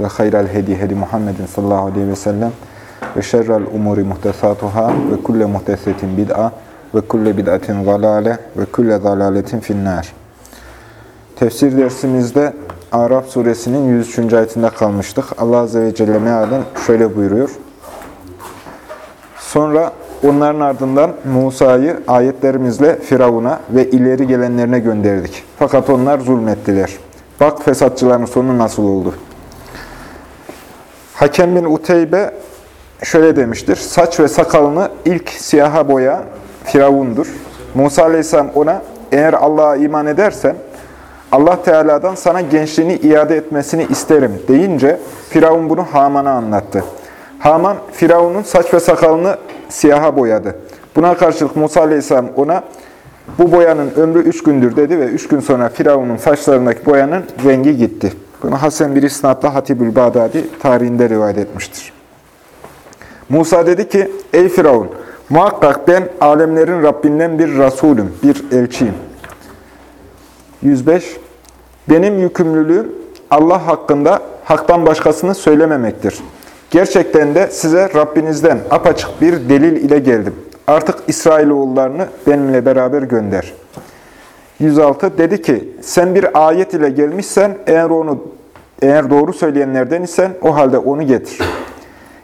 ve hayral hedi hedi Muhammedin sallallahu aleyhi ve sellem ve şerrel umuri muhtesatuhâ ve kulle muhtesetin bid'a ve kulle bid'atin zalale ve kulle zalaletin finnâr. Tefsir dersimizde Araf suresinin 103. ayetinde kalmıştık. Allah Azze ve Celle mealen şöyle buyuruyor. Sonra onların ardından Musa'yı ayetlerimizle Firavun'a ve ileri gelenlerine gönderdik. Fakat onlar zulmettiler. Bak fesatçıların sonu nasıl oldu. Hakem bin Uteybe şöyle demiştir. Saç ve sakalını ilk siyaha boya Firavundur. Musa aleyhisselam ona eğer Allah'a iman edersen Allah Teala'dan sana gençliğini iade etmesini isterim deyince Firavun bunu Haman'a anlattı. Haman Firavun'un saç ve sakalını siyaha boyadı. Buna karşılık Musa aleyhisselam ona bu boyanın ömrü üç gündür dedi ve üç gün sonra Firavun'un saçlarındaki boyanın rengi gitti. Bunu Hasan bir isnatla Hatibül Bağdadi tarihinde rivayet etmiştir. Musa dedi ki, ey Firavun, muhakkak ben alemlerin Rabbinden bir Resulüm, bir elçiyim. 105. Benim yükümlülüğüm Allah hakkında haktan başkasını söylememektir. Gerçekten de size Rabbinizden apaçık bir delil ile geldim. Artık İsrailoğullarını benimle beraber gönder. 106 dedi ki, sen bir ayet ile gelmişsen, eğer onu eğer doğru söyleyenlerden isen o halde onu getir.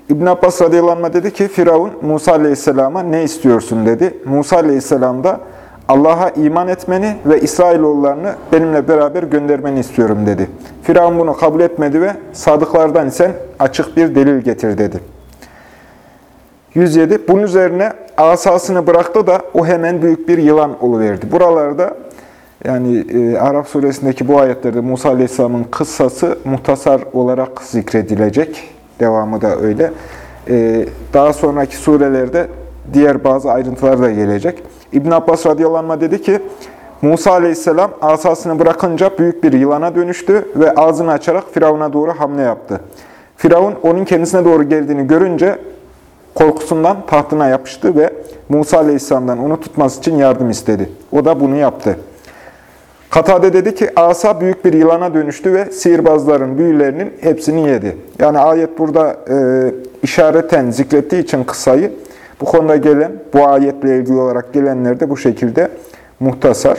İbn Abbas radıyallahu dedi ki, Firavun Musa aleyhisselama ne istiyorsun dedi. Musa aleyhisselam da Allah'a iman etmeni ve İsrailoğullarını benimle beraber göndermeni istiyorum dedi. Firavun bunu kabul etmedi ve sadıklardan isen açık bir delil getir dedi. 107. Bunun üzerine asasını bıraktı da o hemen büyük bir yılan oluverdi. Buralarda yani e, Arap suresindeki bu ayetlerde Musa Aleyhisselam'ın kıssası muhtasar olarak zikredilecek. Devamı da öyle. E, daha sonraki surelerde diğer bazı ayrıntılar da gelecek. İbn Abbas radıyallahu dedi ki, Musa aleyhisselam asasını bırakınca büyük bir yılana dönüştü ve ağzını açarak Firavun'a doğru hamle yaptı. Firavun onun kendisine doğru geldiğini görünce korkusundan tahtına yapıştı ve Musa aleyhisselamdan onu tutması için yardım istedi. O da bunu yaptı. Katade dedi ki asa büyük bir yılana dönüştü ve sihirbazların büyülerinin hepsini yedi. Yani ayet burada e, işareten zikrettiği için kısayı bu konuda gelen, bu ayetle ilgili olarak gelenler de bu şekilde muhtasar.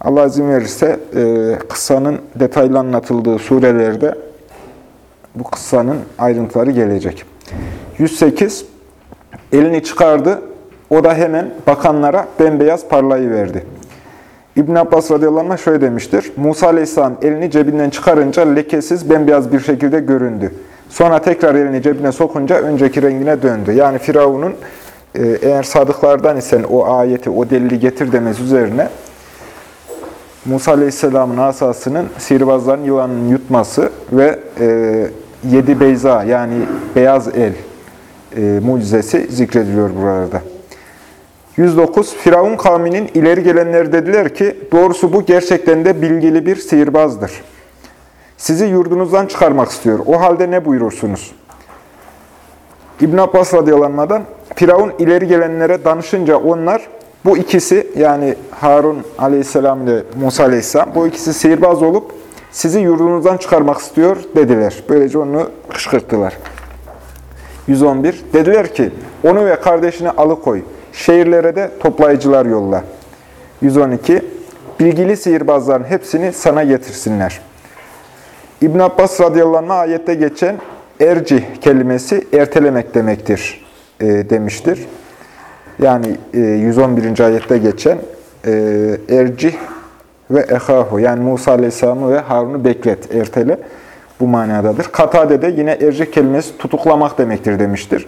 Allah izin verirse e, kıssanın detaylı anlatıldığı surelerde bu kıssanın ayrıntıları gelecek. 108. Elini çıkardı. O da hemen bakanlara bembeyaz parlayıverdi. İbn Abbas radıyallahu anh şöyle demiştir. Musa aleyhisselam elini cebinden çıkarınca lekesiz bembeyaz bir şekilde göründü. Sonra tekrar elini cebine sokunca önceki rengine döndü. Yani Firavun'un e, eğer sadıklardan isen o ayeti, o delili getir demesi üzerine Musa aleyhisselamın asasının sihirbazların yılanın yutması ve e, yedi beyza yani beyaz el e, mucizesi zikrediliyor buralarda. 109. Firavun kavminin ileri gelenleri dediler ki, doğrusu bu gerçekten de bilgili bir sihirbazdır. Sizi yurdunuzdan çıkarmak istiyor. O halde ne buyurursunuz? İbn Abbas radıyallahu Firavun ileri gelenlere danışınca onlar, bu ikisi yani Harun aleyhisselam ile Musa aleyhisselam, bu ikisi sihirbaz olup sizi yurdunuzdan çıkarmak istiyor dediler. Böylece onu kışkırttılar. 111. Dediler ki, onu ve kardeşini alıkoy. Şehirlere de toplayıcılar yolla. 112. Bilgili sihirbazların hepsini sana getirsinler. İbn Abbas radıyallahu anh ayette geçen ercih kelimesi ertelemek demektir e, demiştir. Yani e, 111. ayette geçen e, ercih ve ehahu yani Musa aleyhisselamı ve Harun'u beklet, ertele bu manadadır. Katade de yine ercih kelimesi tutuklamak demektir demiştir.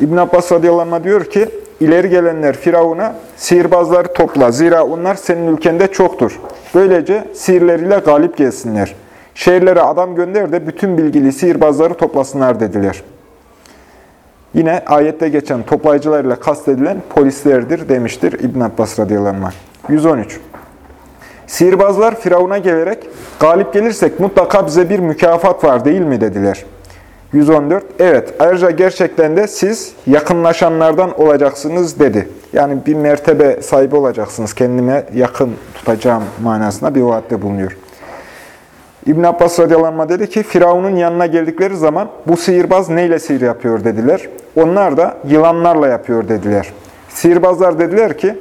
İbn Abbas radıyallahu anh diyor ki, ileri gelenler Firavun'a sihirbazları topla. Zira onlar senin ülkende çoktur. Böylece sihirleriyle galip gelsinler. Şehirlere adam gönder de bütün bilgili sihirbazları toplasınlar dediler. Yine ayette geçen toplayıcılarla kastedilen polislerdir demiştir İbn Abbas radıyallahu anh. 113. Sihirbazlar Firavun'a gelerek, galip gelirsek mutlaka bize bir mükafat var değil mi dediler. 114. Evet, ayrıca gerçekten de siz yakınlaşanlardan olacaksınız dedi. Yani bir mertebe sahibi olacaksınız, kendime yakın tutacağım manasında bir vaatte bulunuyor. İbn Abbas radıyallahu dedi ki, Firavun'un yanına geldikleri zaman bu sihirbaz neyle sihir yapıyor dediler. Onlar da yılanlarla yapıyor dediler. Sihirbazlar dediler ki,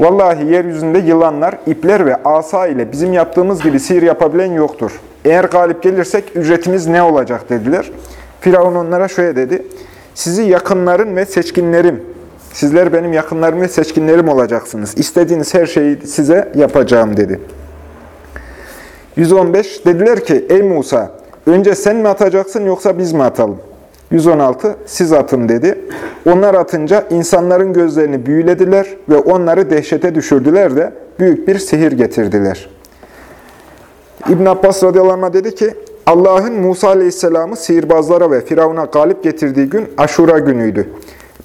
Vallahi yeryüzünde yılanlar, ipler ve asa ile bizim yaptığımız gibi sihir yapabilen yoktur. Eğer galip gelirsek ücretimiz ne olacak dediler. Firavun onlara şöyle dedi. Sizi yakınların ve seçkinlerim, sizler benim yakınlarım ve seçkinlerim olacaksınız. İstediğiniz her şeyi size yapacağım dedi. 115 dediler ki ey Musa önce sen mi atacaksın yoksa biz mi atalım? 116 siz atın dedi. Onlar atınca insanların gözlerini büyülediler ve onları dehşete düşürdüler de büyük bir sihir getirdiler. İbn Abbas radıyallahu anh dedi ki Allah'ın Musa aleyhisselamı sihirbazlara ve Firavun'a galip getirdiği gün Aşura günüydü.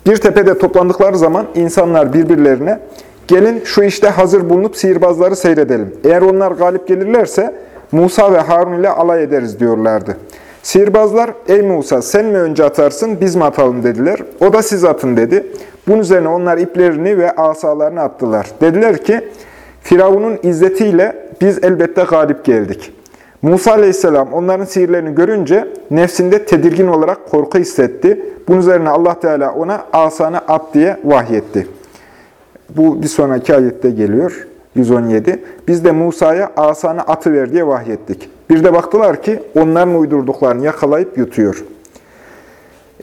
Bir tepede toplandıkları zaman insanlar birbirlerine gelin şu işte hazır bulunup sihirbazları seyredelim. Eğer onlar galip gelirlerse Musa ve Harun ile alay ederiz diyorlardı. Sihirbazlar, ey Musa sen mi önce atarsın, biz mi atalım dediler. O da siz atın dedi. Bunun üzerine onlar iplerini ve asalarını attılar. Dediler ki, Firavun'un izzetiyle biz elbette galip geldik. Musa aleyhisselam onların sihirlerini görünce nefsinde tedirgin olarak korku hissetti. Bunun üzerine Allah Teala ona asanı at diye vahyetti. Bu bir sonraki ayette geliyor. 117. Biz de Musa'ya asanı atı ver diye vahyettik. Bir de baktılar ki onların uydurduklarını yakalayıp yutuyor.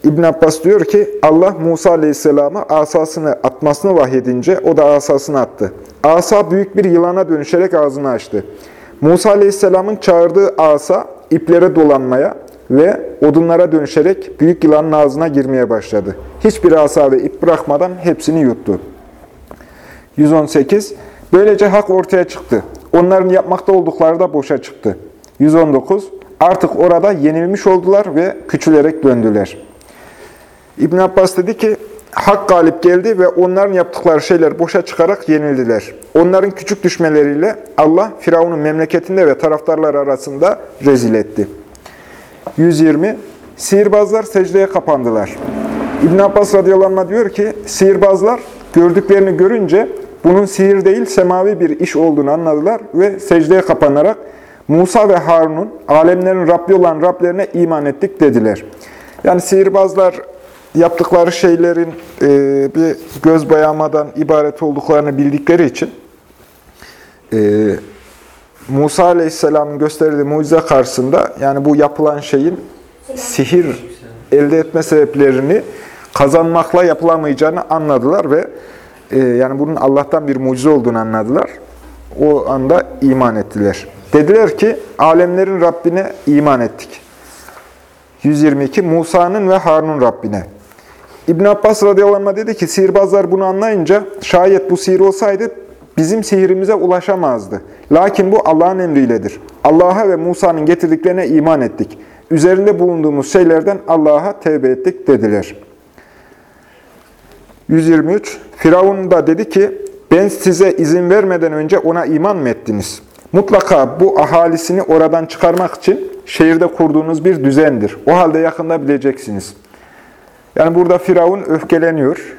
İbn Abbas diyor ki Allah Musa Aleyhisselam'a asasını atmasını vahyedince o da asasını attı. Asa büyük bir yılana dönüşerek ağzını açtı. Musa Aleyhisselam'ın çağırdığı asa iplere dolanmaya ve odunlara dönüşerek büyük yılanın ağzına girmeye başladı. Hiçbir asa ve ip bırakmadan hepsini yuttu. 118. Böylece hak ortaya çıktı. Onların yapmakta oldukları da boşa çıktı. 119. Artık orada yenilmiş oldular ve küçülerek döndüler. İbn Abbas dedi ki, hak galip geldi ve onların yaptıkları şeyler boşa çıkarak yenildiler. Onların küçük düşmeleriyle Allah Firavun'un memleketinde ve taraftarlar arasında rezil etti. 120. Sihirbazlar secdeye kapandılar. İbn Abbas radıyallahu diyor ki, sihirbazlar gördüklerini görünce bunun sihir değil semavi bir iş olduğunu anladılar ve secdeye kapanarak Musa ve Harun'un alemlerin Rabbi olan Rablerine iman ettik dediler. Yani sihirbazlar yaptıkları şeylerin e, bir göz boyamadan ibaret olduklarını bildikleri için e, Musa Aleyhisselam'ın gösterdiği mucize karşısında yani bu yapılan şeyin sihir elde etme sebeplerini kazanmakla yapılamayacağını anladılar ve e, yani bunun Allah'tan bir mucize olduğunu anladılar. O anda iman ettiler. Dediler ki alemlerin Rabbine iman ettik. 122 Musa'nın ve Harun'un Rabbine. İbn Abbas radıyallahu anh dedi ki sihirbazlar bunu anlayınca şayet bu sihir olsaydı bizim sihirimize ulaşamazdı. Lakin bu Allah'ın emriyledir. Allah'a ve Musa'nın getirdiklerine iman ettik. Üzerinde bulunduğumuz şeylerden Allah'a tevbe ettik dediler. 123 Firavun da dedi ki ben size izin vermeden önce ona iman mı ettiniz? Mutlaka bu ahalisini oradan çıkarmak için şehirde kurduğunuz bir düzendir. O halde yakında bileceksiniz. Yani burada Firavun öfkeleniyor.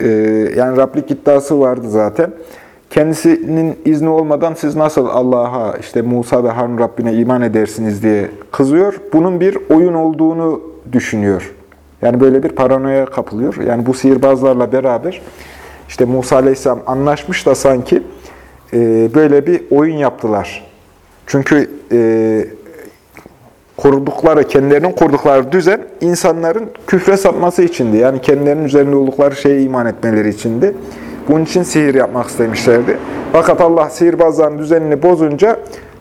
Ee, yani Rablik iddiası vardı zaten. Kendisinin izni olmadan siz nasıl Allah'a, işte Musa ve Harun Rabbine iman edersiniz diye kızıyor. Bunun bir oyun olduğunu düşünüyor. Yani böyle bir paranoya kapılıyor. Yani bu sihirbazlarla beraber işte Musa Aleyhisselam anlaşmış da sanki e, böyle bir oyun yaptılar. Çünkü e, kurdukları, kendilerinin kurdukları düzen insanların küfre sapması içindi. Yani kendilerinin üzerinde oldukları şeye iman etmeleri içindi. Bunun için sihir yapmak istemişlerdi. Fakat Allah sihirbazların düzenini bozunca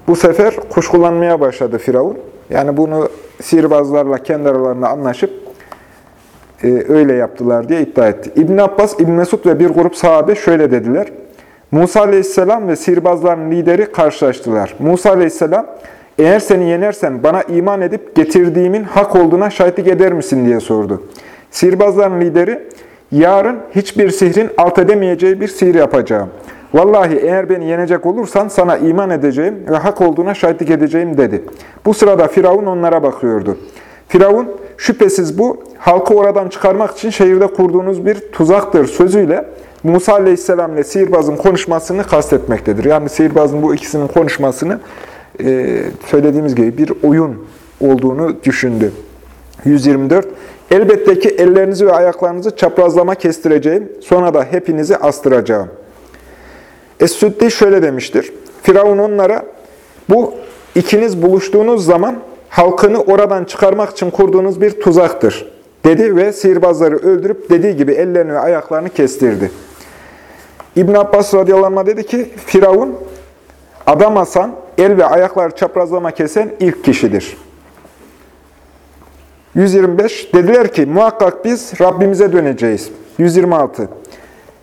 bu sefer kuşkulanmaya başladı Firavun. Yani bunu sihirbazlarla kendi aralarında anlaşıp e, öyle yaptılar diye iddia etti. İbn Abbas, İbn Mesud ve bir grup sahabe şöyle dediler. Musa aleyhisselam ve sihirbazların lideri karşılaştılar. Musa aleyhisselam, eğer seni yenersen bana iman edip getirdiğimin hak olduğuna şahitlik eder misin diye sordu. Sihirbazların lideri, yarın hiçbir sihrin alt edemeyeceği bir sihir yapacağım. Vallahi eğer beni yenecek olursan sana iman edeceğim ve hak olduğuna şahitlik edeceğim dedi. Bu sırada Firavun onlara bakıyordu. Firavun, şüphesiz bu halkı oradan çıkarmak için şehirde kurduğunuz bir tuzaktır sözüyle Musa aleyhisselam ile sihirbazın konuşmasını kastetmektedir. Yani sihirbazın bu ikisinin konuşmasını e, söylediğimiz gibi bir oyun olduğunu düşündü. 124. Elbette ki ellerinizi ve ayaklarınızı çaprazlama kestireceğim. Sonra da hepinizi astıracağım. Es-Süddi şöyle demiştir. Firavun onlara bu ikiniz buluştuğunuz zaman halkını oradan çıkarmak için kurduğunuz bir tuzaktır dedi ve sihirbazları öldürüp dediği gibi ellerini ve ayaklarını kestirdi. İbn Abbas radıyallahu anh dedi ki Firavun adam asan, el ve ayakları çaprazlama kesen ilk kişidir. 125 dediler ki muhakkak biz Rabbimize döneceğiz. 126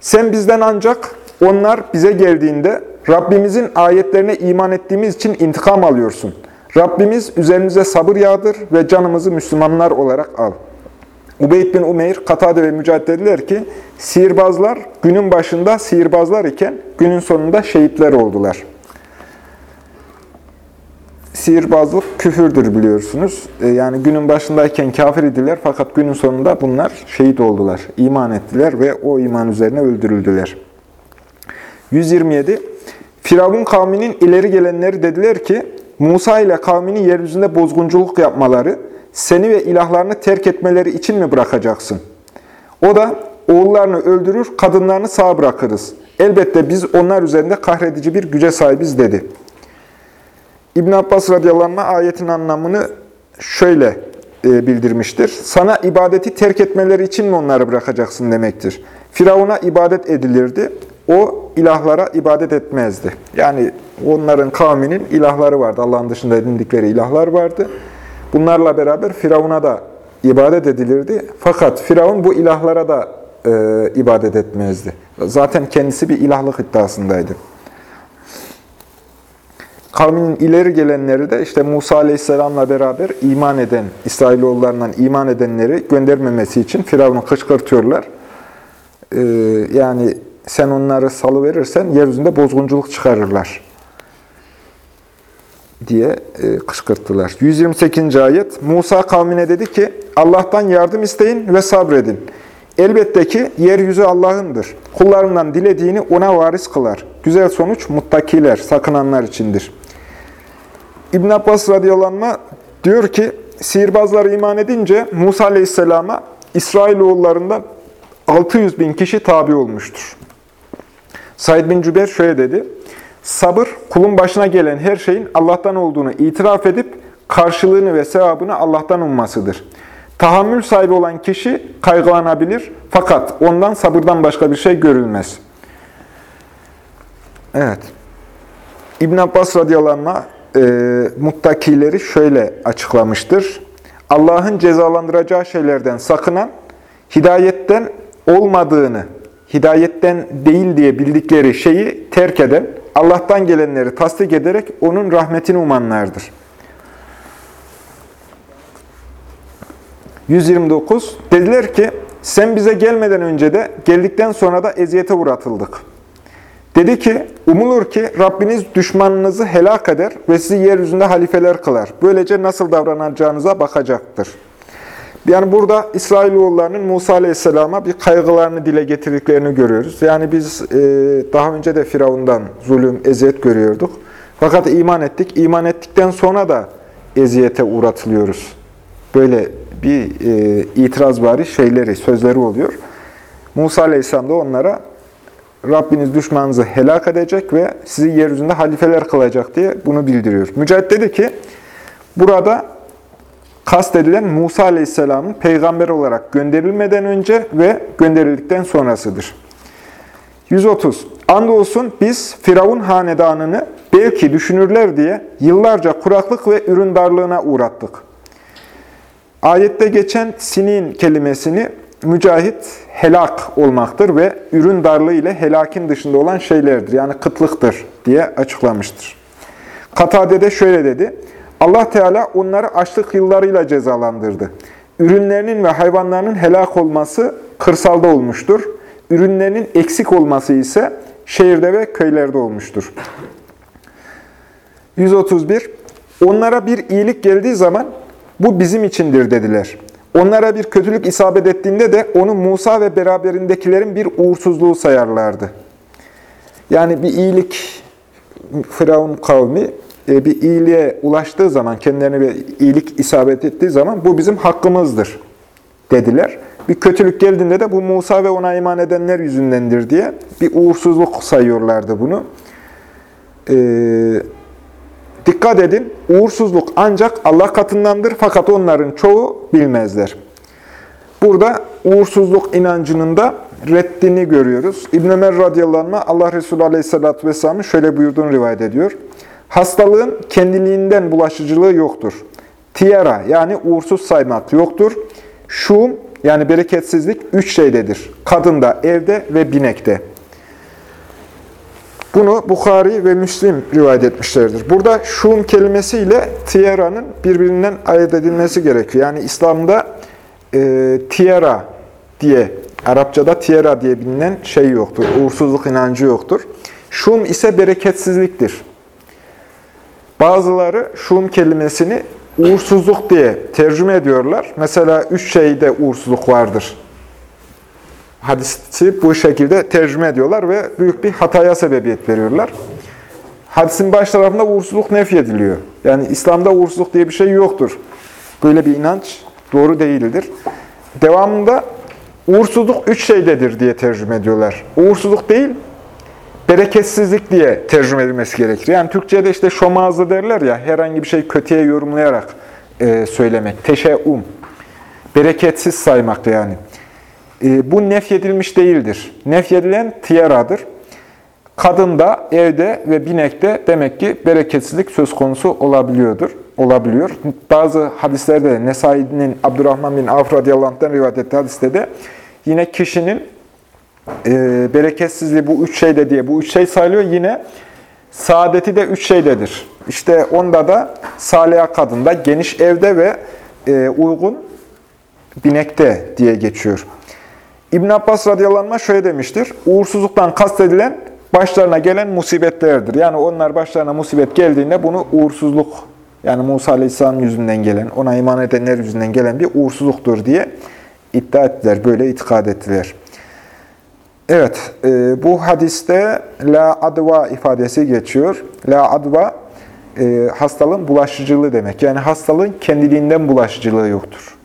sen bizden ancak onlar bize geldiğinde Rabbimizin ayetlerine iman ettiğimiz için intikam alıyorsun. Rabbimiz üzerimize sabır yağdır ve canımızı Müslümanlar olarak al. Ubeyd bin Umeyr, Katade ve Mücahit dediler ki, sihirbazlar günün başında sihirbazlar iken günün sonunda şehitler oldular. Sihirbazlık küfürdür biliyorsunuz. E, yani günün başındayken kafir idiler fakat günün sonunda bunlar şehit oldular. İman ettiler ve o iman üzerine öldürüldüler. 127. Firavun kavminin ileri gelenleri dediler ki, Musa ile kavminin yeryüzünde bozgunculuk yapmaları, seni ve ilahlarını terk etmeleri için mi bırakacaksın? O da oğullarını öldürür, kadınlarını sağ bırakırız. Elbette biz onlar üzerinde kahredici bir güce sahibiz dedi. İbn Abbas radıyallahu anh ayetin anlamını şöyle e, bildirmiştir. Sana ibadeti terk etmeleri için mi onları bırakacaksın demektir. Firavuna ibadet edilirdi. O ilahlara ibadet etmezdi. Yani onların kavminin ilahları vardı. Allah'ın dışında edindikleri ilahlar vardı. Bunlarla beraber Firavun'a da ibadet edilirdi. Fakat Firavun bu ilahlara da e, ibadet etmezdi. Zaten kendisi bir ilahlık iddiasındaydı. Kavminin ileri gelenleri de işte Musa Aleyhisselam'la beraber iman eden, İsrailoğullarından iman edenleri göndermemesi için Firavun'u kışkırtıyorlar. Ee, yani sen onları salıverirsen yeryüzünde bozgunculuk çıkarırlar diye e, kışkırttılar. 128. ayet Musa kavmine dedi ki Allah'tan yardım isteyin ve sabredin. Elbette ki yeryüzü Allah'ındır. Kullarından dilediğini ona varis kılar. Güzel sonuç muttakiler, sakınanlar içindir. İbn Abbas radıyallahu diyor ki sihirbazlar iman edince Musa aleyhisselama İsrailoğullarından 600 bin kişi tabi olmuştur. Said bin Cübeyr şöyle dedi. Sabır, kulun başına gelen her şeyin Allah'tan olduğunu itiraf edip karşılığını ve sevabını Allah'tan ummasıdır. Tahammül sahibi olan kişi kaygılanabilir fakat ondan sabırdan başka bir şey görülmez. Evet. İbn Abbas radıyallahu anh e, muttakileri şöyle açıklamıştır. Allah'ın cezalandıracağı şeylerden sakınan, hidayetten olmadığını, hidayetten değil diye bildikleri şeyi terk eden, Allah'tan gelenleri tasdik ederek onun rahmetini umanlardır. 129. Dediler ki, sen bize gelmeden önce de, geldikten sonra da eziyete uğratıldık. Dedi ki, umulur ki Rabbiniz düşmanınızı helak eder ve sizi yeryüzünde halifeler kılar. Böylece nasıl davranacağınıza bakacaktır. Yani burada İsrailoğullarının Musa Aleyhisselam'a bir kaygılarını dile getirdiklerini görüyoruz. Yani biz e, daha önce de Firavun'dan zulüm, eziyet görüyorduk. Fakat iman ettik. İman ettikten sonra da eziyete uğratılıyoruz. Böyle bir e, itiraz bari şeyleri, sözleri oluyor. Musa Aleyhisselam da onlara Rabbiniz düşmanınızı helak edecek ve sizi yeryüzünde halifeler kılacak diye bunu bildiriyor. Mücahit dedi ki, burada kastedilen Musa Aleyhisselam'ın peygamber olarak gönderilmeden önce ve gönderildikten sonrasıdır. 130. Andolsun biz Firavun hanedanını belki düşünürler diye yıllarca kuraklık ve ürün darlığına uğrattık. Ayette geçen sinin kelimesini mücahit helak olmaktır ve ürün darlığı ile helakin dışında olan şeylerdir. Yani kıtlıktır diye açıklamıştır. Katade de şöyle dedi. Allah Teala onları açlık yıllarıyla cezalandırdı. ürünlerinin ve hayvanlarının helak olması kırsalda olmuştur. Ürünlerinin eksik olması ise şehirde ve köylerde olmuştur. 131. Onlara bir iyilik geldiği zaman bu bizim içindir dediler. Onlara bir kötülük isabet ettiğinde de onu Musa ve beraberindekilerin bir uğursuzluğu sayarlardı. Yani bir iyilik Firavun kavmi e, bir iyiliğe ulaştığı zaman, kendilerine bir iyilik isabet ettiği zaman bu bizim hakkımızdır dediler. Bir kötülük geldiğinde de bu Musa ve ona iman edenler yüzündendir diye bir uğursuzluk sayıyorlardı bunu. Ee, dikkat edin, uğursuzluk ancak Allah katındandır fakat onların çoğu bilmezler. Burada uğursuzluk inancının da reddini görüyoruz. İbn Ömer radıyallahu Allah Resulü aleyhissalatü vesselam'ın şöyle buyurduğunu rivayet ediyor. Hastalığın kendiliğinden bulaşıcılığı yoktur. Tiyara yani uğursuz saymak yoktur. Şum yani bereketsizlik üç şeydedir. Kadında, evde ve binekte. Bunu Bukhari ve Müslim rivayet etmişlerdir. Burada şum kelimesiyle tiyaranın birbirinden ayırt edilmesi gerekiyor. Yani İslam'da e, tiyara diye, Arapçada tiyara diye bilinen şey yoktur. Uğursuzluk inancı yoktur. Şum ise bereketsizliktir. Bazıları şum kelimesini uğursuzluk diye tercüme ediyorlar. Mesela üç şeyde uğursuzluk vardır. Hadisi bu şekilde tercüme ediyorlar ve büyük bir hataya sebebiyet veriyorlar. Hadisin baş tarafında uğursuzluk nefyediliyor. Yani İslam'da uğursuzluk diye bir şey yoktur. Böyle bir inanç doğru değildir. Devamında uğursuzluk üç şeydedir diye tercüme ediyorlar. Uğursuzluk değil, bereketsizlik diye tercüme edilmesi gerekir. Yani Türkçe'de işte şomazlı derler ya, herhangi bir şey kötüye yorumlayarak e, söylemek. Teşeum. Bereketsiz saymak yani. E, bu nefyedilmiş değildir. Nefyedilen tiyaradır. Kadında, evde ve binekte demek ki bereketsizlik söz konusu olabiliyordur. Olabiliyor. Bazı hadislerde Nesai'nin Abdurrahman bin Avf radıyallahu rivayet ettiği hadiste de yine kişinin e, bereketsizliği bu üç şeyde diye bu üç şey sayılıyor. Yine saadeti de üç şeydedir. İşte onda da saliha kadında, geniş evde ve e, uygun binekte diye geçiyor. İbn Abbas radıyallahu şöyle demiştir. Uğursuzluktan kastedilen başlarına gelen musibetlerdir. Yani onlar başlarına musibet geldiğinde bunu uğursuzluk, yani Musa aleyhisselam yüzünden gelen, ona iman edenler yüzünden gelen bir uğursuzluktur diye iddia ettiler. Böyle itikad ettiler. Evet, e, bu hadiste la adva ifadesi geçiyor. La adva e, hastalığın bulaşıcılığı demek. Yani hastalığın kendiliğinden bulaşıcılığı yoktur.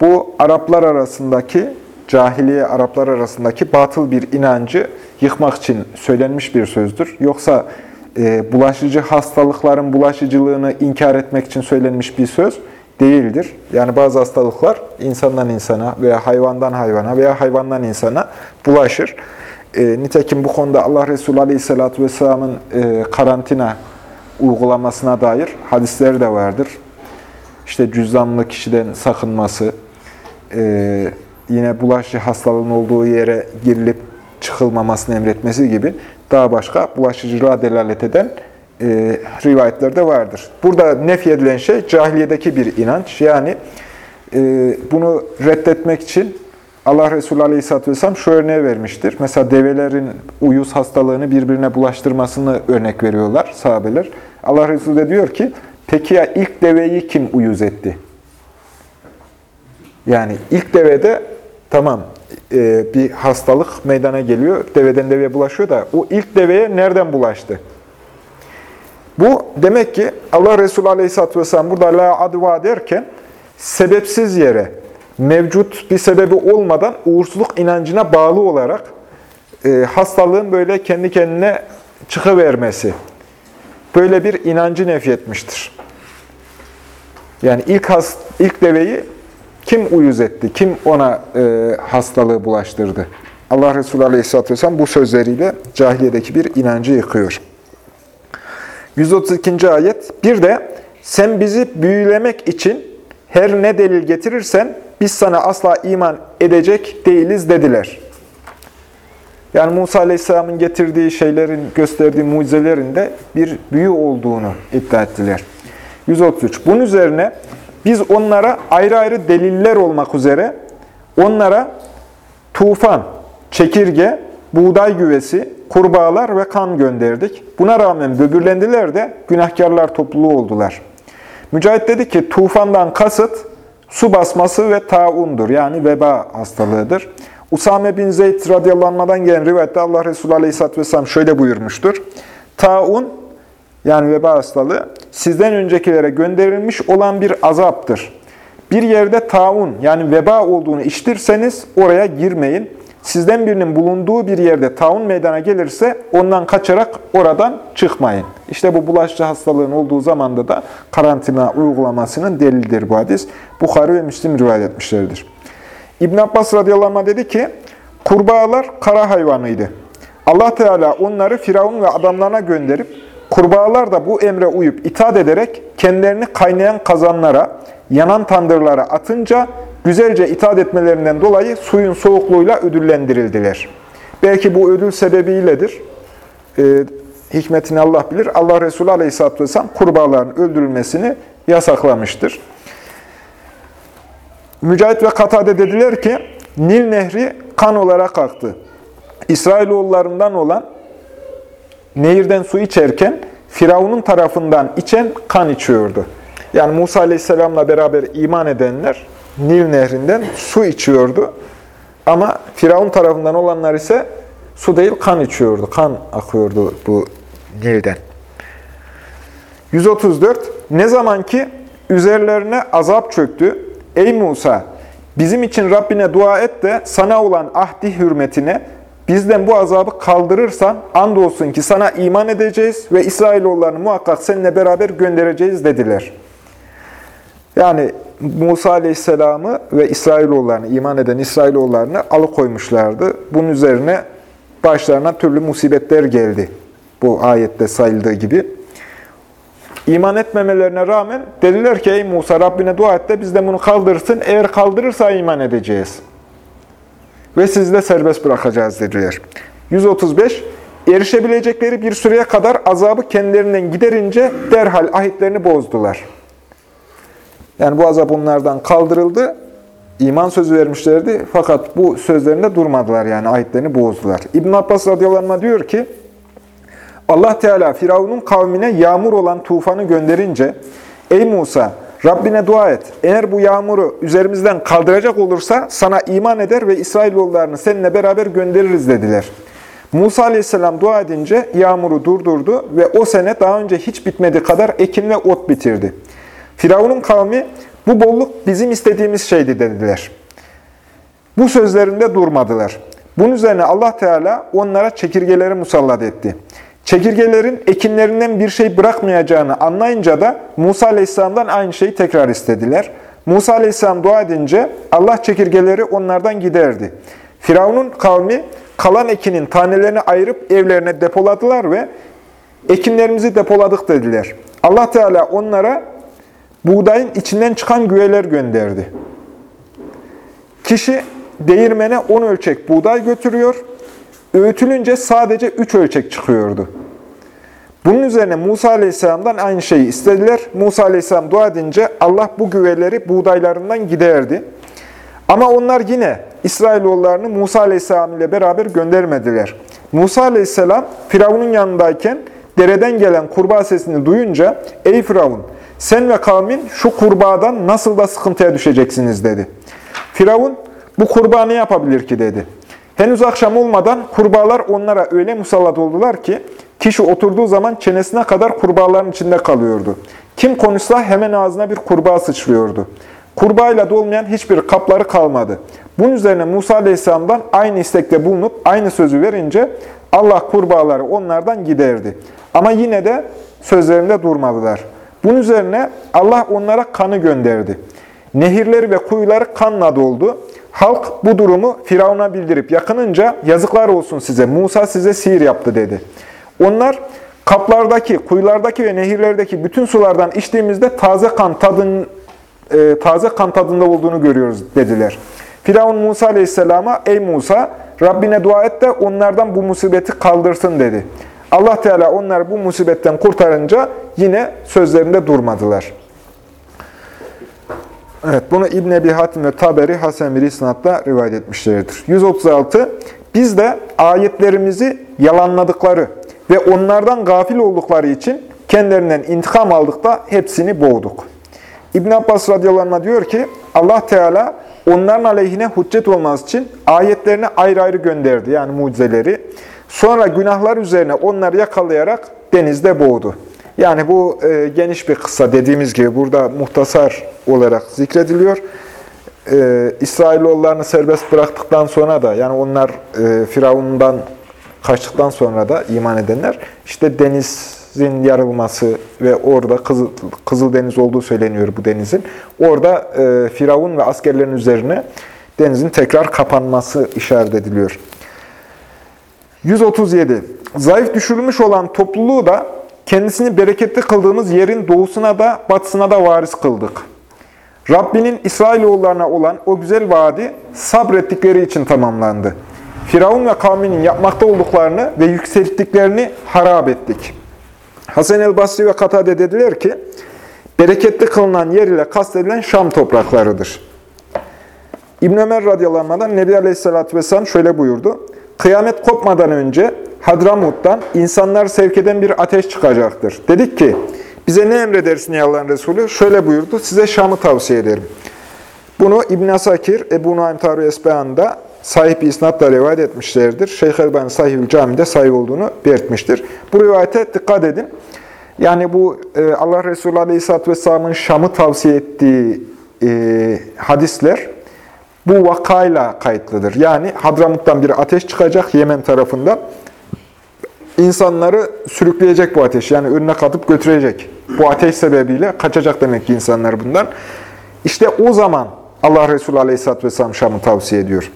Bu Araplar arasındaki, cahiliye Araplar arasındaki batıl bir inancı yıkmak için söylenmiş bir sözdür. Yoksa e, bulaşıcı hastalıkların bulaşıcılığını inkar etmek için söylenmiş bir söz değildir. Yani bazı hastalıklar insandan insana veya hayvandan hayvana veya hayvandan insana bulaşır. E, nitekim bu konuda Allah Resulü Aleyhisselatü Vesselam'ın e, karantina uygulamasına dair hadisleri de vardır. İşte cüzdanlı kişiden sakınması, e, yine bulaşıcı hastalığın olduğu yere girilip çıkılmamasını emretmesi gibi daha başka bulaşıcılığa delalet eden e, rivayetlerde vardır. Burada nef edilen şey cahiliyedeki bir inanç. Yani e, bunu reddetmek için Allah Resulü Aleyhisselatü Vesselam şu örneği vermiştir. Mesela develerin uyuz hastalığını birbirine bulaştırmasını örnek veriyorlar sahabeler. Allah Resulü de diyor ki, peki ya ilk deveyi kim uyuz etti? Yani ilk devede tamam e, bir hastalık meydana geliyor, deveden deveye bulaşıyor da o ilk deveye nereden bulaştı? Bu demek ki Allah Resulü Aleyhisselatü Vesselam burada la adva derken sebepsiz yere, mevcut bir sebebi olmadan uğursuzluk inancına bağlı olarak e, hastalığın böyle kendi kendine çıkıvermesi, böyle bir inancı nefyetmiştir. Yani ilk, has, ilk deveyi kim uyuz etti, kim ona e, hastalığı bulaştırdı? Allah Resulü Aleyhisselatü Vesselam bu sözleriyle cahiliyedeki bir inancı yıkıyor. 132. ayet. Bir de sen bizi büyülemek için her ne delil getirirsen biz sana asla iman edecek değiliz dediler. Yani Musa Aleyhisselam'ın getirdiği şeylerin, gösterdiği mucizelerinde bir büyü olduğunu iddia ettiler. 133. Bunun üzerine Biz onlara ayrı ayrı deliller olmak üzere onlara tufan, çekirge, buğday güvesi, kurbağalar ve kan gönderdik. Buna rağmen böbürlendiler de günahkarlar topluluğu oldular. Mücahit dedi ki tufandan kasıt su basması ve taundur yani veba hastalığıdır. Usame bin Zeyd radıyallahu gelen rivayette Allah Resulü aleyhisselatü vesselam şöyle buyurmuştur. Taun yani veba hastalığı sizden öncekilere gönderilmiş olan bir azaptır. Bir yerde taun yani veba olduğunu iştirseniz oraya girmeyin. Sizden birinin bulunduğu bir yerde taun meydana gelirse ondan kaçarak oradan çıkmayın. İşte bu bulaşıcı hastalığın olduğu zamanda da karantina uygulamasının delildir bu hadis. Bukhari ve Müslim rivayet etmişlerdir. İbn Abbas radıyallahu anh dedi ki, kurbağalar kara hayvanıydı. Allah Teala onları Firavun ve adamlarına gönderip, kurbağalar da bu emre uyup itaat ederek kendilerini kaynayan kazanlara, yanan tandırlara atınca güzelce itaat etmelerinden dolayı suyun soğukluğuyla ödüllendirildiler. Belki bu ödül sebebiyledir. Ee, hikmetini Allah bilir. Allah Resulü Aleyhisselatü Vesselam kurbağaların öldürülmesini yasaklamıştır. Mücahit ve Katade dediler ki, Nil Nehri kan olarak aktı. İsrailoğullarından olan nehirden su içerken Firavun'un tarafından içen kan içiyordu. Yani Musa Aleyhisselam'la beraber iman edenler Nil Nehri'nden su içiyordu. Ama Firavun tarafından olanlar ise su değil kan içiyordu. Kan akıyordu bu Nil'den. 134. Ne zaman ki üzerlerine azap çöktü, Ey Musa! Bizim için Rabbine dua et de sana olan ahdi hürmetine bizden bu azabı kaldırırsan andolsun ki sana iman edeceğiz ve İsrailoğullarını muhakkak seninle beraber göndereceğiz dediler. Yani Musa Aleyhisselam'ı ve İsrailoğullarını, iman eden İsrailoğullarını alıkoymuşlardı. Bunun üzerine başlarına türlü musibetler geldi. Bu ayette sayıldığı gibi. İman etmemelerine rağmen dediler ki ey Musa Rabbine dua et de biz de bunu kaldırsın. Eğer kaldırırsa iman edeceğiz. Ve sizi de serbest bırakacağız dediler. 135. Erişebilecekleri bir süreye kadar azabı kendilerinden giderince derhal ahitlerini bozdular. Yani bu azap onlardan kaldırıldı. İman sözü vermişlerdi. Fakat bu sözlerinde durmadılar yani ayetlerini bozdular. İbn Abbas radıyallahu anh diyor ki, Allah Teala Firavun'un kavmine yağmur olan tufanı gönderince, Ey Musa, Rabbine dua et. Eğer bu yağmuru üzerimizden kaldıracak olursa sana iman eder ve İsrailoğullarını seninle beraber göndeririz dediler. Musa aleyhisselam dua edince yağmuru durdurdu ve o sene daha önce hiç bitmediği kadar ekin ve ot bitirdi. Firavun'un kavmi bu bolluk bizim istediğimiz şeydi dediler. Bu sözlerinde durmadılar. Bunun üzerine Allah Teala onlara çekirgeleri musallat etti. Çekirgelerin ekinlerinden bir şey bırakmayacağını anlayınca da Musa Aleyhisselam'dan aynı şeyi tekrar istediler. Musa Aleyhisselam dua edince Allah çekirgeleri onlardan giderdi. Firavun'un kavmi kalan ekinin tanelerini ayırıp evlerine depoladılar ve ekinlerimizi depoladık dediler. Allah Teala onlara buğdayın içinden çıkan güveler gönderdi. Kişi değirmene 10 ölçek buğday götürüyor, öğütülünce sadece 3 ölçek çıkıyordu. Bunun üzerine Musa Aleyhisselam'dan aynı şeyi istediler. Musa Aleyhisselam dua edince Allah bu güveleri buğdaylarından giderdi. Ama onlar yine İsrailoğullarını Musa Aleyhisselam ile beraber göndermediler. Musa Aleyhisselam Firavun'un yanındayken dereden gelen kurbağa sesini duyunca Ey Firavun sen ve kavmin şu kurbağadan nasıl da sıkıntıya düşeceksiniz dedi. Firavun bu kurbağa ne yapabilir ki dedi. Henüz akşam olmadan kurbağalar onlara öyle musallat oldular ki kişi oturduğu zaman çenesine kadar kurbağaların içinde kalıyordu. Kim konuşsa hemen ağzına bir kurbağa sıçrıyordu. Kurbağayla dolmayan hiçbir kapları kalmadı. Bunun üzerine Musa Aleyhisselam'dan aynı istekte bulunup aynı sözü verince Allah kurbağaları onlardan giderdi. Ama yine de sözlerinde durmadılar. Bunun üzerine Allah onlara kanı gönderdi. Nehirleri ve kuyuları kanla doldu. Halk bu durumu Firavun'a bildirip yakınınca yazıklar olsun size, Musa size sihir yaptı dedi. Onlar kaplardaki, kuyulardaki ve nehirlerdeki bütün sulardan içtiğimizde taze kan tadın e, taze kan tadında olduğunu görüyoruz dediler. Firavun Musa Aleyhisselam'a ey Musa Rabbine dua et de onlardan bu musibeti kaldırsın dedi. Allah Teala onları bu musibetten kurtarınca yine sözlerinde durmadılar. Evet, bunu İbn Ebi Hatim ve Taberi Hasan bir isnatla rivayet etmişlerdir. 136. Biz de ayetlerimizi yalanladıkları ve onlardan gafil oldukları için kendilerinden intikam aldık da hepsini boğduk. İbn Abbas radıyallahu diyor ki Allah Teala onların aleyhine hüccet olması için ayetlerini ayrı ayrı gönderdi yani mucizeleri. Sonra günahlar üzerine onları yakalayarak denizde boğdu. Yani bu e, geniş bir kısa dediğimiz gibi burada muhtasar olarak zikrediliyor. E, İsrailoğullarını serbest bıraktıktan sonra da yani onlar e, Firavun'dan kaçtıktan sonra da iman edenler işte denizin yarılması ve orada Kızıl, Kızıldeniz olduğu söyleniyor bu denizin. Orada e, Firavun ve askerlerin üzerine denizin tekrar kapanması işaret ediliyor. 137. Zayıf düşürülmüş olan topluluğu da kendisini bereketli kıldığımız yerin doğusuna da batısına da varis kıldık. Rabbinin İsrailoğullarına olan o güzel vaadi sabrettikleri için tamamlandı. Firavun ve kavminin yapmakta olduklarını ve yükselttiklerini harap ettik. Hasan el Basri ve Katade dediler ki, bereketli kılınan yer ile kastedilen Şam topraklarıdır. İbn Ömer radıyallahu anh'dan Nebi Aleyhisselatü Vesselam şöyle buyurdu. Kıyamet kopmadan önce Hadramut'tan insanlar sevk eden bir ateş çıkacaktır. Dedik ki, bize ne emredersin ya Allah'ın Resulü? Şöyle buyurdu, size Şam'ı tavsiye ederim. Bunu İbn Asakir, Ebu Naim Tarih Esbehan'da sahip isnatla rivayet etmişlerdir. Şeyh Elbani Sahih-ül Cami'de sahip olduğunu belirtmiştir. Bu rivayete dikkat edin. Yani bu e, Allah Resulü Aleyhisselatü Vesselam'ın Şam'ı tavsiye ettiği e, hadisler bu vakayla kayıtlıdır. Yani Hadramut'tan bir ateş çıkacak Yemen tarafından. İnsanları sürükleyecek bu ateş. Yani önüne katıp götürecek. Bu ateş sebebiyle kaçacak demek ki insanlar bundan. İşte o zaman Allah Resulü Aleyhisselatü Vesselam Şam'ı tavsiye ediyor.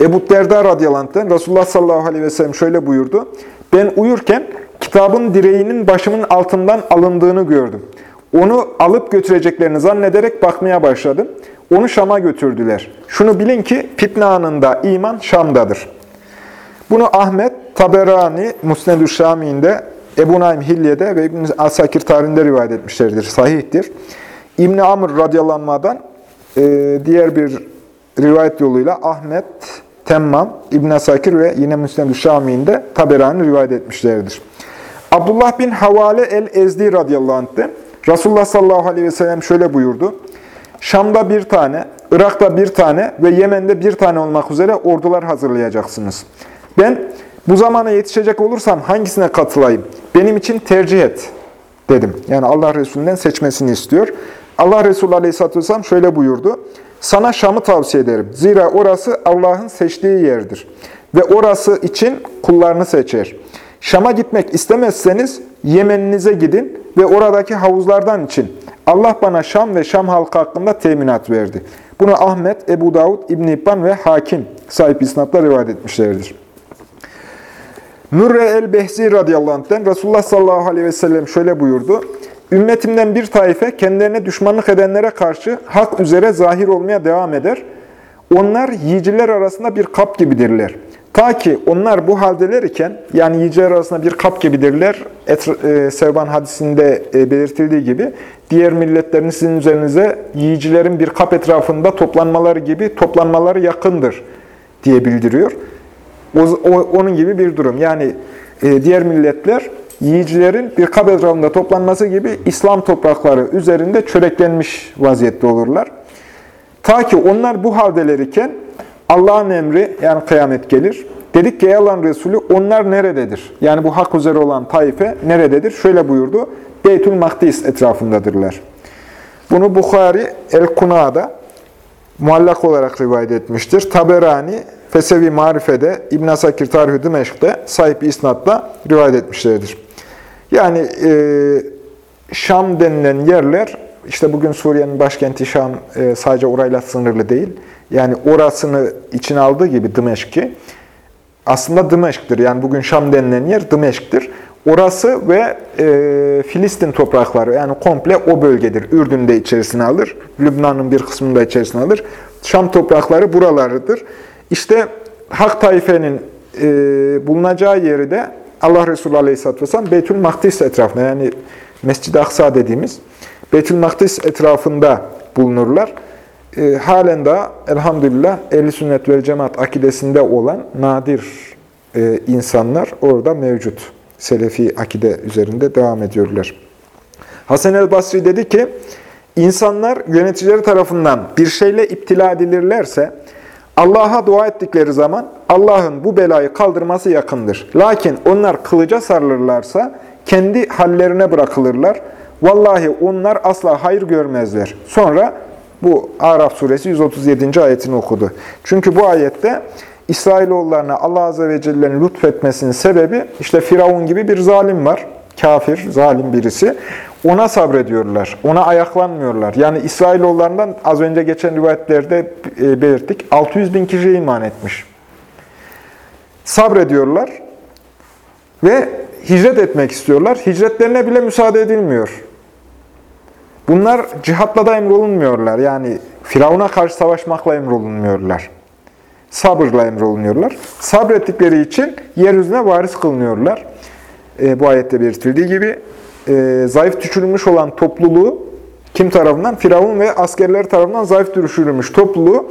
Ebu Derda radıyallahu Resulullah sallallahu aleyhi ve sellem şöyle buyurdu. Ben uyurken kitabın direğinin başımın altından alındığını gördüm. Onu alıp götüreceklerini zannederek bakmaya başladım. Onu Şam'a götürdüler. Şunu bilin ki fitne anında iman Şam'dadır. Bunu Ahmet, Taberani, Musned-ü Şami'inde, Ebu Naim Hilye'de ve İbn Asakir tarihinde rivayet etmişlerdir. Sahihtir. İbn Amr radıyallahu anh'dan e, diğer bir rivayet yoluyla Ahmet, Temmam, İbn Asakir ve yine Şami'inde Taberani rivayet etmişlerdir. Abdullah bin Havale el-Ezdi radıyallahu anh'te Resulullah sallallahu aleyhi ve sellem şöyle buyurdu. Şam'da bir tane, Irak'ta bir tane ve Yemen'de bir tane olmak üzere ordular hazırlayacaksınız. Ben bu zamana yetişecek olursam hangisine katılayım? Benim için tercih et dedim. Yani Allah Resulü'nden seçmesini istiyor. Allah Resulü Aleyhisselatü Vesselam şöyle buyurdu. Sana Şam'ı tavsiye ederim. Zira orası Allah'ın seçtiği yerdir. Ve orası için kullarını seçer. Şam'a gitmek istemezseniz Yemeninize gidin ve oradaki havuzlardan için. Allah bana Şam ve Şam halkı hakkında teminat verdi. Bunu Ahmet, Ebu Davud, İbn İbban ve Hakim sahip isnatla rivayet etmişlerdir. Nurre el-Behzi radıyallahu anh'ten Resulullah sallallahu aleyhi ve sellem şöyle buyurdu. Ümmetimden bir taife kendilerine düşmanlık edenlere karşı hak üzere zahir olmaya devam eder. Onlar yiyiciler arasında bir kap gibidirler. Ta ki onlar bu haldeler iken, yani yiyiciler arasında bir kap gibidirler, e, Sevban hadisinde e, belirtildiği gibi, diğer milletlerin sizin üzerinize yiyicilerin bir kap etrafında toplanmaları gibi toplanmaları yakındır diye bildiriyor. O, o, onun gibi bir durum. Yani e, diğer milletler yiyicilerin bir kap etrafında toplanması gibi İslam toprakları üzerinde çöreklenmiş vaziyette olurlar. Ta ki onlar bu haldeler iken Allah'ın emri yani kıyamet gelir. Dedik ki Allah'ın Resulü onlar nerededir? Yani bu hak üzere olan taife nerededir? Şöyle buyurdu. Beytül Makdis etrafındadırlar. Bunu Bukhari El-Kuna'da muallak olarak rivayet etmiştir. Taberani Fesevi Marife'de, İbn Asakir Tarih-i Dimeşk'te sahip isnatla rivayet etmişlerdir. Yani e, Şam denilen yerler, işte bugün Suriye'nin başkenti Şam e, sadece orayla sınırlı değil. Yani orasını içine aldığı gibi Dimeşk'i, aslında Dimeşk'tir. Yani bugün Şam denilen yer Dimeşk'tir. Orası ve e, Filistin toprakları yani komple o bölgedir. Ürdün de içerisine alır. Lübnan'ın bir kısmını da içerisine alır. Şam toprakları buralarıdır. İşte Hak taifenin e, bulunacağı yeri de Allah Resulü Aleyhisselatü Vesselam Beytül Makdis etrafında yani Mescid-i Aksa dediğimiz Beytül Makdis etrafında bulunurlar. E, halen daha elhamdülillah ehl sünnet ve cemaat akidesinde olan nadir e, insanlar orada mevcut. Selefi akide üzerinde devam ediyorlar. Hasan el Basri dedi ki, insanlar yöneticileri tarafından bir şeyle iptila edilirlerse, Allah'a dua ettikleri zaman Allah'ın bu belayı kaldırması yakındır. Lakin onlar kılıca sarılırlarsa kendi hallerine bırakılırlar. Vallahi onlar asla hayır görmezler. Sonra bu Araf suresi 137. ayetini okudu. Çünkü bu ayette İsrailoğullarına Allah Azze ve Celle'nin lütfetmesinin sebebi işte Firavun gibi bir zalim var. Kafir, zalim birisi. Ona sabrediyorlar. Ona ayaklanmıyorlar. Yani İsrailoğullarından az önce geçen rivayetlerde e, belirttik. 600 bin kişi iman etmiş. Sabrediyorlar ve hicret etmek istiyorlar. Hicretlerine bile müsaade edilmiyor. Bunlar cihatla da emrolunmuyorlar. Yani Firavun'a karşı savaşmakla emrolunmuyorlar. Sabırla emrolunuyorlar. Sabrettikleri için yeryüzüne varis kılınıyorlar. E, bu ayette belirtildiği gibi e, zayıf düşürülmüş olan topluluğu kim tarafından? Firavun ve askerler tarafından zayıf düşürülmüş topluluğu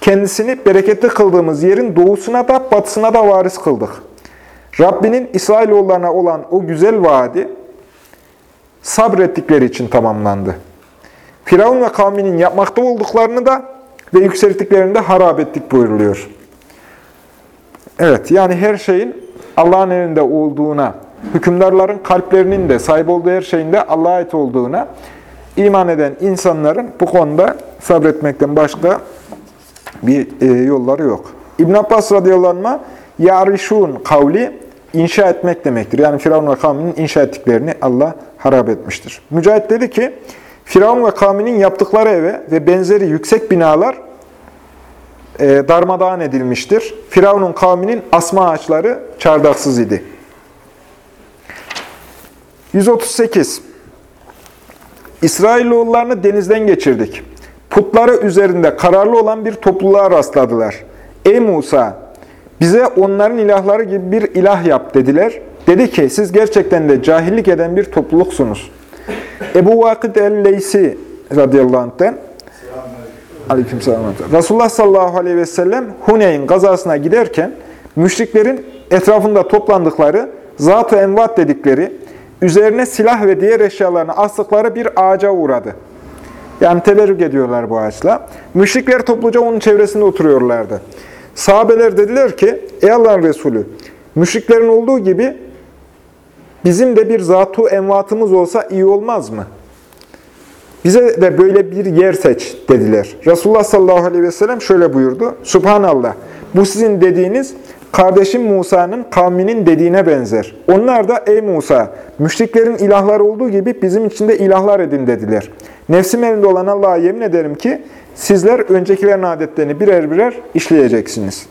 kendisini bereketli kıldığımız yerin doğusuna da batısına da varis kıldık. Rabbinin İsrailoğullarına olan o güzel vaadi sabrettikleri için tamamlandı. Firavun ve kavminin yapmakta olduklarını da ve yükselttiklerini de harap ettik buyuruluyor. Evet, yani her şeyin Allah'ın elinde olduğuna, hükümdarların kalplerinin de sahip olduğu her şeyin de Allah'a ait olduğuna iman eden insanların bu konuda sabretmekten başka bir e, yolları yok. İbn Abbas radıyallahu anh, yarişun kavli inşa etmek demektir. Yani Firavun ve kavminin inşa ettiklerini Allah harap etmiştir. Mücahit dedi ki, Firavun ve kavminin yaptıkları eve ve benzeri yüksek binalar e, darmadağın edilmiştir. Firavun'un kavminin asma ağaçları çardaksız idi. 138. İsrailoğullarını denizden geçirdik. Putları üzerinde kararlı olan bir topluluğa rastladılar. Ey Musa! Bize onların ilahları gibi bir ilah yap dediler. Dedi ki siz gerçekten de cahillik eden bir topluluksunuz. Ebu Vakid el-Leysi radıyallahu anh'ten Aleyküm. Resulullah sallallahu aleyhi ve sellem Huneyn gazasına giderken müşriklerin etrafında toplandıkları zat-ı envat dedikleri üzerine silah ve diğer eşyalarını astıkları bir ağaca uğradı. Yani teberrük ediyorlar bu ağaçla. Müşrikler topluca onun çevresinde oturuyorlardı. Sahabeler dediler ki, ey Allah'ın Resulü, müşriklerin olduğu gibi bizim de bir zatu envatımız olsa iyi olmaz mı? Bize de böyle bir yer seç dediler. Resulullah sallallahu aleyhi ve sellem şöyle buyurdu. Subhanallah, bu sizin dediğiniz kardeşim Musa'nın kavminin dediğine benzer. Onlar da ey Musa, müşriklerin ilahları olduğu gibi bizim için de ilahlar edin dediler. Nefsim elinde olan Allah'a yemin ederim ki sizler öncekilerin adetlerini birer birer işleyeceksiniz.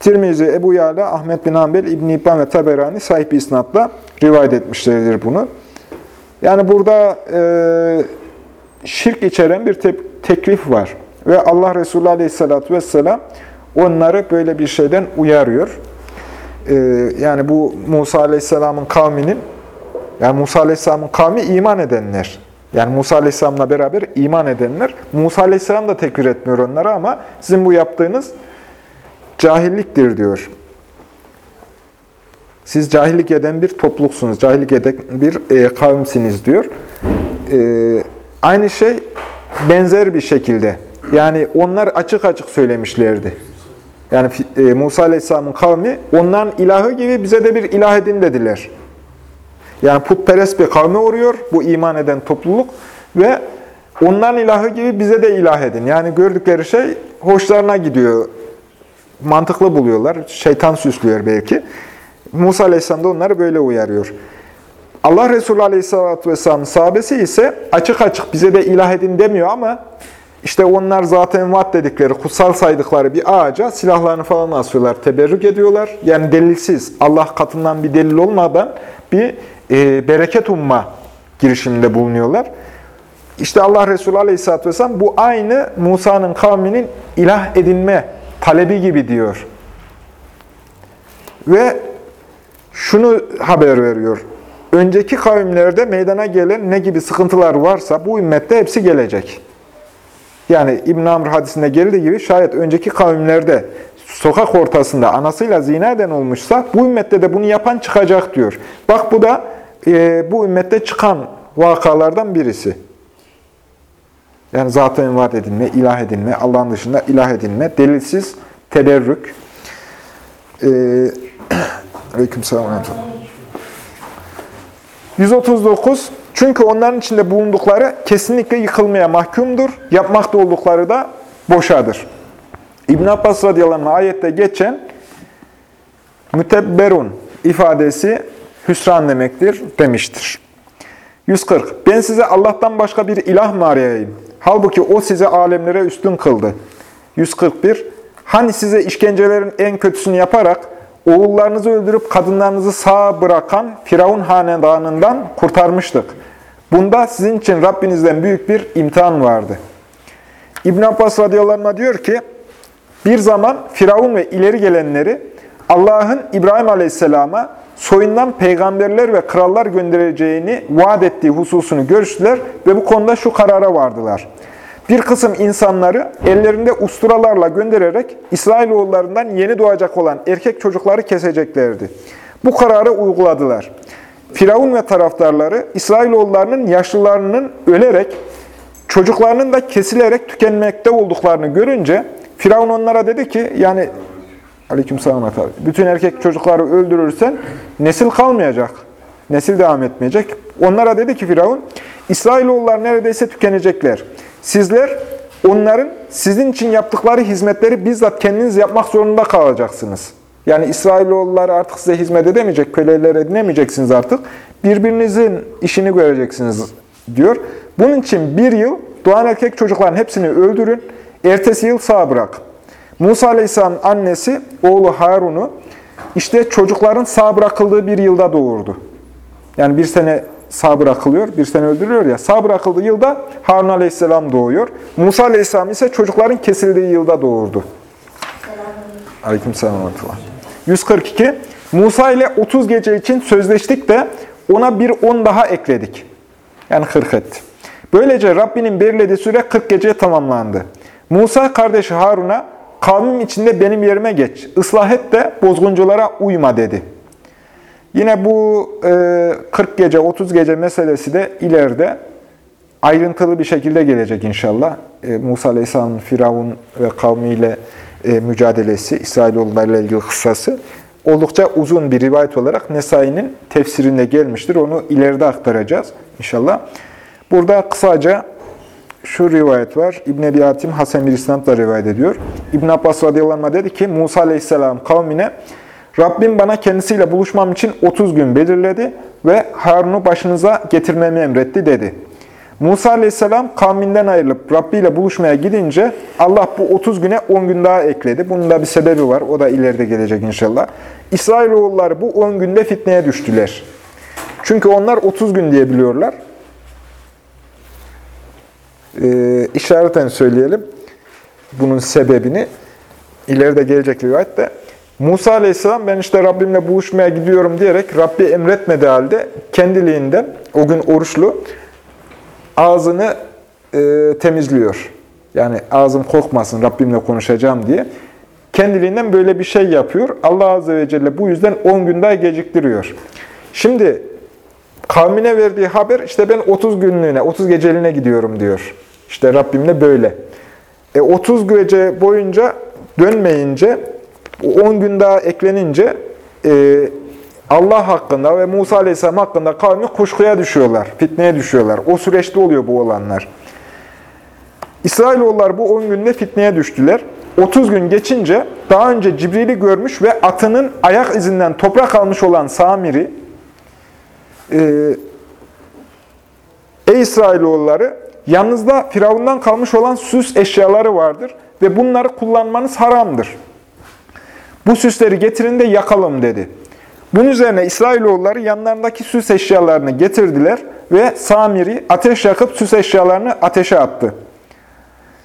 Tirmizi, Ebu Yala, Ahmet bin Hanbel, İbn-i İbban ve Taberani sahip isnatla rivayet etmişlerdir bunu. Yani burada e, şirk içeren bir te teklif var. Ve Allah Resulü Aleyhisselatü Vesselam onları böyle bir şeyden uyarıyor. E, yani bu Musa Aleyhisselam'ın kavminin, yani Musa Aleyhisselam'ın kavmi iman edenler. Yani Musa Aleyhisselam'la beraber iman edenler. Musa Aleyhisselam da tekfir etmiyor onları ama sizin bu yaptığınız cahilliktir diyor. Siz cahillik eden bir topluluksunuz, cahillik eden bir e, kavimsiniz diyor. E, aynı şey benzer bir şekilde. Yani onlar açık açık söylemişlerdi. Yani e, Musa Aleyhisselam'ın kavmi onların ilahı gibi bize de bir ilah edin dediler. Yani putperest bir kavme uğruyor bu iman eden topluluk ve onların ilahı gibi bize de ilah edin. Yani gördükleri şey hoşlarına gidiyor. Mantıklı buluyorlar. Şeytan süslüyor belki. Musa Aleyhisselam da onları böyle uyarıyor. Allah Resulü Aleyhisselatü Vesselam'ın sahabesi ise açık açık bize de ilah edin demiyor ama işte onlar zaten vat dedikleri, kutsal saydıkları bir ağaca silahlarını falan asıyorlar, teberrük ediyorlar. Yani delilsiz, Allah katından bir delil olmadan bir e, bereket umma girişiminde bulunuyorlar. İşte Allah Resulü Aleyhisselatü Vesselam bu aynı Musa'nın kavminin ilah edinme talebi gibi diyor. Ve şunu haber veriyor. Önceki kavimlerde meydana gelen ne gibi sıkıntılar varsa bu ümmette hepsi gelecek. Yani İbn Amr hadisinde geldiği gibi şayet önceki kavimlerde sokak ortasında anasıyla zina eden olmuşsa bu ümmette de bunu yapan çıkacak diyor. Bak bu da e, bu ümmette çıkan vakalardan birisi. Yani zaten vaat edilme, ilah edilme, Allah'ın dışında ilah edilme, delilsiz tederrük. Ee, Aleyküm selam. 139. Çünkü onların içinde bulundukları kesinlikle yıkılmaya mahkumdur. Yapmakta oldukları da boşadır. İbn Abbas radıyallahu anh ayette geçen mütebberun ifadesi hüsran demektir demiştir. 140. Ben size Allah'tan başka bir ilah mı arayayım? Halbuki o size alemlere üstün kıldı. 141. Hani size işkencelerin en kötüsünü yaparak oğullarınızı öldürüp kadınlarınızı sağ bırakan Firavun hanedanından kurtarmıştık. Bunda sizin için Rabbinizden büyük bir imtihan vardı. İbn Abbas radıyallahu diyor ki, bir zaman Firavun ve ileri gelenleri Allah'ın İbrahim aleyhisselama soyundan peygamberler ve krallar göndereceğini vaat ettiği hususunu görüştüler ve bu konuda şu karara vardılar. Bir kısım insanları ellerinde usturalarla göndererek İsrailoğullarından yeni doğacak olan erkek çocukları keseceklerdi. Bu kararı uyguladılar. Firavun ve taraftarları İsrailoğullarının yaşlılarının ölerek, çocuklarının da kesilerek tükenmekte olduklarını görünce Firavun onlara dedi ki, yani Aleykümselam abi. Bütün erkek çocukları öldürürsen nesil kalmayacak. Nesil devam etmeyecek. Onlara dedi ki Firavun, İsrailoğullar neredeyse tükenecekler. Sizler onların sizin için yaptıkları hizmetleri bizzat kendiniz yapmak zorunda kalacaksınız. Yani İsrailoğulları artık size hizmet edemeyecek, köleler edinemeyeceksiniz artık. Birbirinizin işini göreceksiniz diyor. Bunun için bir yıl doğan erkek çocukların hepsini öldürün, ertesi yıl sağ bırak. Musa Aleyhisselam'ın annesi oğlu Harun'u işte çocukların sağ bırakıldığı bir yılda doğurdu. Yani bir sene sağ bırakılıyor, bir sene öldürülüyor ya. Sağ bırakıldığı yılda Harun Aleyhisselam doğuyor. Musa Aleyhisselam ise çocukların kesildiği yılda doğurdu. Aleyküm selam. 142. Musa ile 30 gece için sözleştik de ona bir 10 daha ekledik. Yani 40 etti. Böylece Rabbinin belirlediği süre 40 geceye tamamlandı. Musa kardeşi Harun'a kavmim içinde benim yerime geç, ıslah et de bozgunculara uyma dedi. Yine bu 40 gece, 30 gece meselesi de ileride ayrıntılı bir şekilde gelecek inşallah. Musa Aleyhisselam'ın Firavun ve kavmiyle mücadelesi, İsrailoğullarıyla ilgili kıssası oldukça uzun bir rivayet olarak Nesai'nin tefsirinde gelmiştir. Onu ileride aktaracağız inşallah. Burada kısaca şu rivayet var. İbn Ebi Hatim Hasan bir isnatla rivayet ediyor. İbn Abbas radıyallahu anh dedi ki Musa aleyhisselam kavmine Rabbim bana kendisiyle buluşmam için 30 gün belirledi ve Harun'u başınıza getirmemi emretti dedi. Musa aleyhisselam kavminden ayrılıp Rabbi ile buluşmaya gidince Allah bu 30 güne 10 gün daha ekledi. Bunun da bir sebebi var. O da ileride gelecek inşallah. İsrailoğulları bu 10 günde fitneye düştüler. Çünkü onlar 30 gün diye biliyorlar. Ee, işareten söyleyelim bunun sebebini. İleride gelecek rivayet de. Musa Aleyhisselam ben işte Rabbimle buluşmaya gidiyorum diyerek Rabbi emretmedi halde kendiliğinden o gün oruçlu ağzını e, temizliyor. Yani ağzım kokmasın Rabbimle konuşacağım diye. Kendiliğinden böyle bir şey yapıyor. Allah Azze ve Celle bu yüzden 10 gün daha geciktiriyor. Şimdi kavmine verdiği haber işte ben 30 günlüğüne, 30 geceliğine gidiyorum diyor. İşte Rabbimle böyle. E 30 gece boyunca dönmeyince, 10 gün daha eklenince e, Allah hakkında ve Musa Aleyhisselam hakkında kavmi kuşkuya düşüyorlar, fitneye düşüyorlar. O süreçte oluyor bu olanlar. İsrailoğullar bu 10 günde fitneye düştüler. 30 gün geçince daha önce Cibril'i görmüş ve atının ayak izinden toprak almış olan Samir'i, e, Ey İsrailoğulları, yanınızda Firavundan kalmış olan süs eşyaları vardır ve bunları kullanmanız haramdır. Bu süsleri getirin de yakalım dedi. Bunun üzerine İsrailoğulları yanlarındaki süs eşyalarını getirdiler ve Samir'i ateş yakıp süs eşyalarını ateşe attı.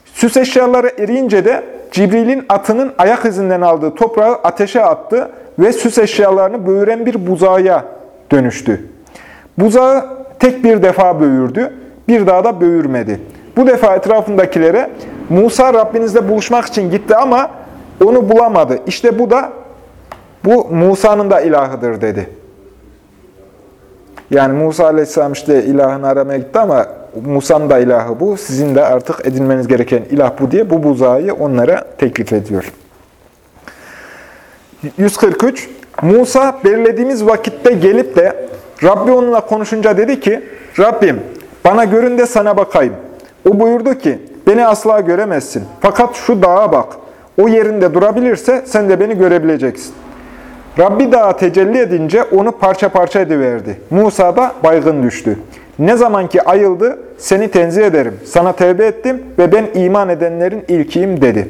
Süs eşyaları eriyince de Cibril'in atının ayak izinden aldığı toprağı ateşe attı ve süs eşyalarını böğüren bir buzağıya dönüştü. Buzağı tek bir defa böğürdü, bir daha da böğürmedi. Bu defa etrafındakilere Musa Rabbinizle buluşmak için gitti ama onu bulamadı. İşte bu da bu Musa'nın da ilahıdır dedi. Yani Musa Aleyhisselam işte ilahını aramaya gitti ama Musa'nın da ilahı bu. Sizin de artık edinmeniz gereken ilah bu diye bu buzağıyı onlara teklif ediyor. 143. Musa belirlediğimiz vakitte gelip de Rabbi onunla konuşunca dedi ki Rabbim bana görün de sana bakayım. O buyurdu ki beni asla göremezsin. Fakat şu dağa bak. O yerinde durabilirse sen de beni görebileceksin. Rabbi dağa tecelli edince onu parça parça ediverdi. Musa da baygın düştü. Ne zaman ki ayıldı, seni tenzih ederim, sana tevbe ettim ve ben iman edenlerin ilkiyim dedi.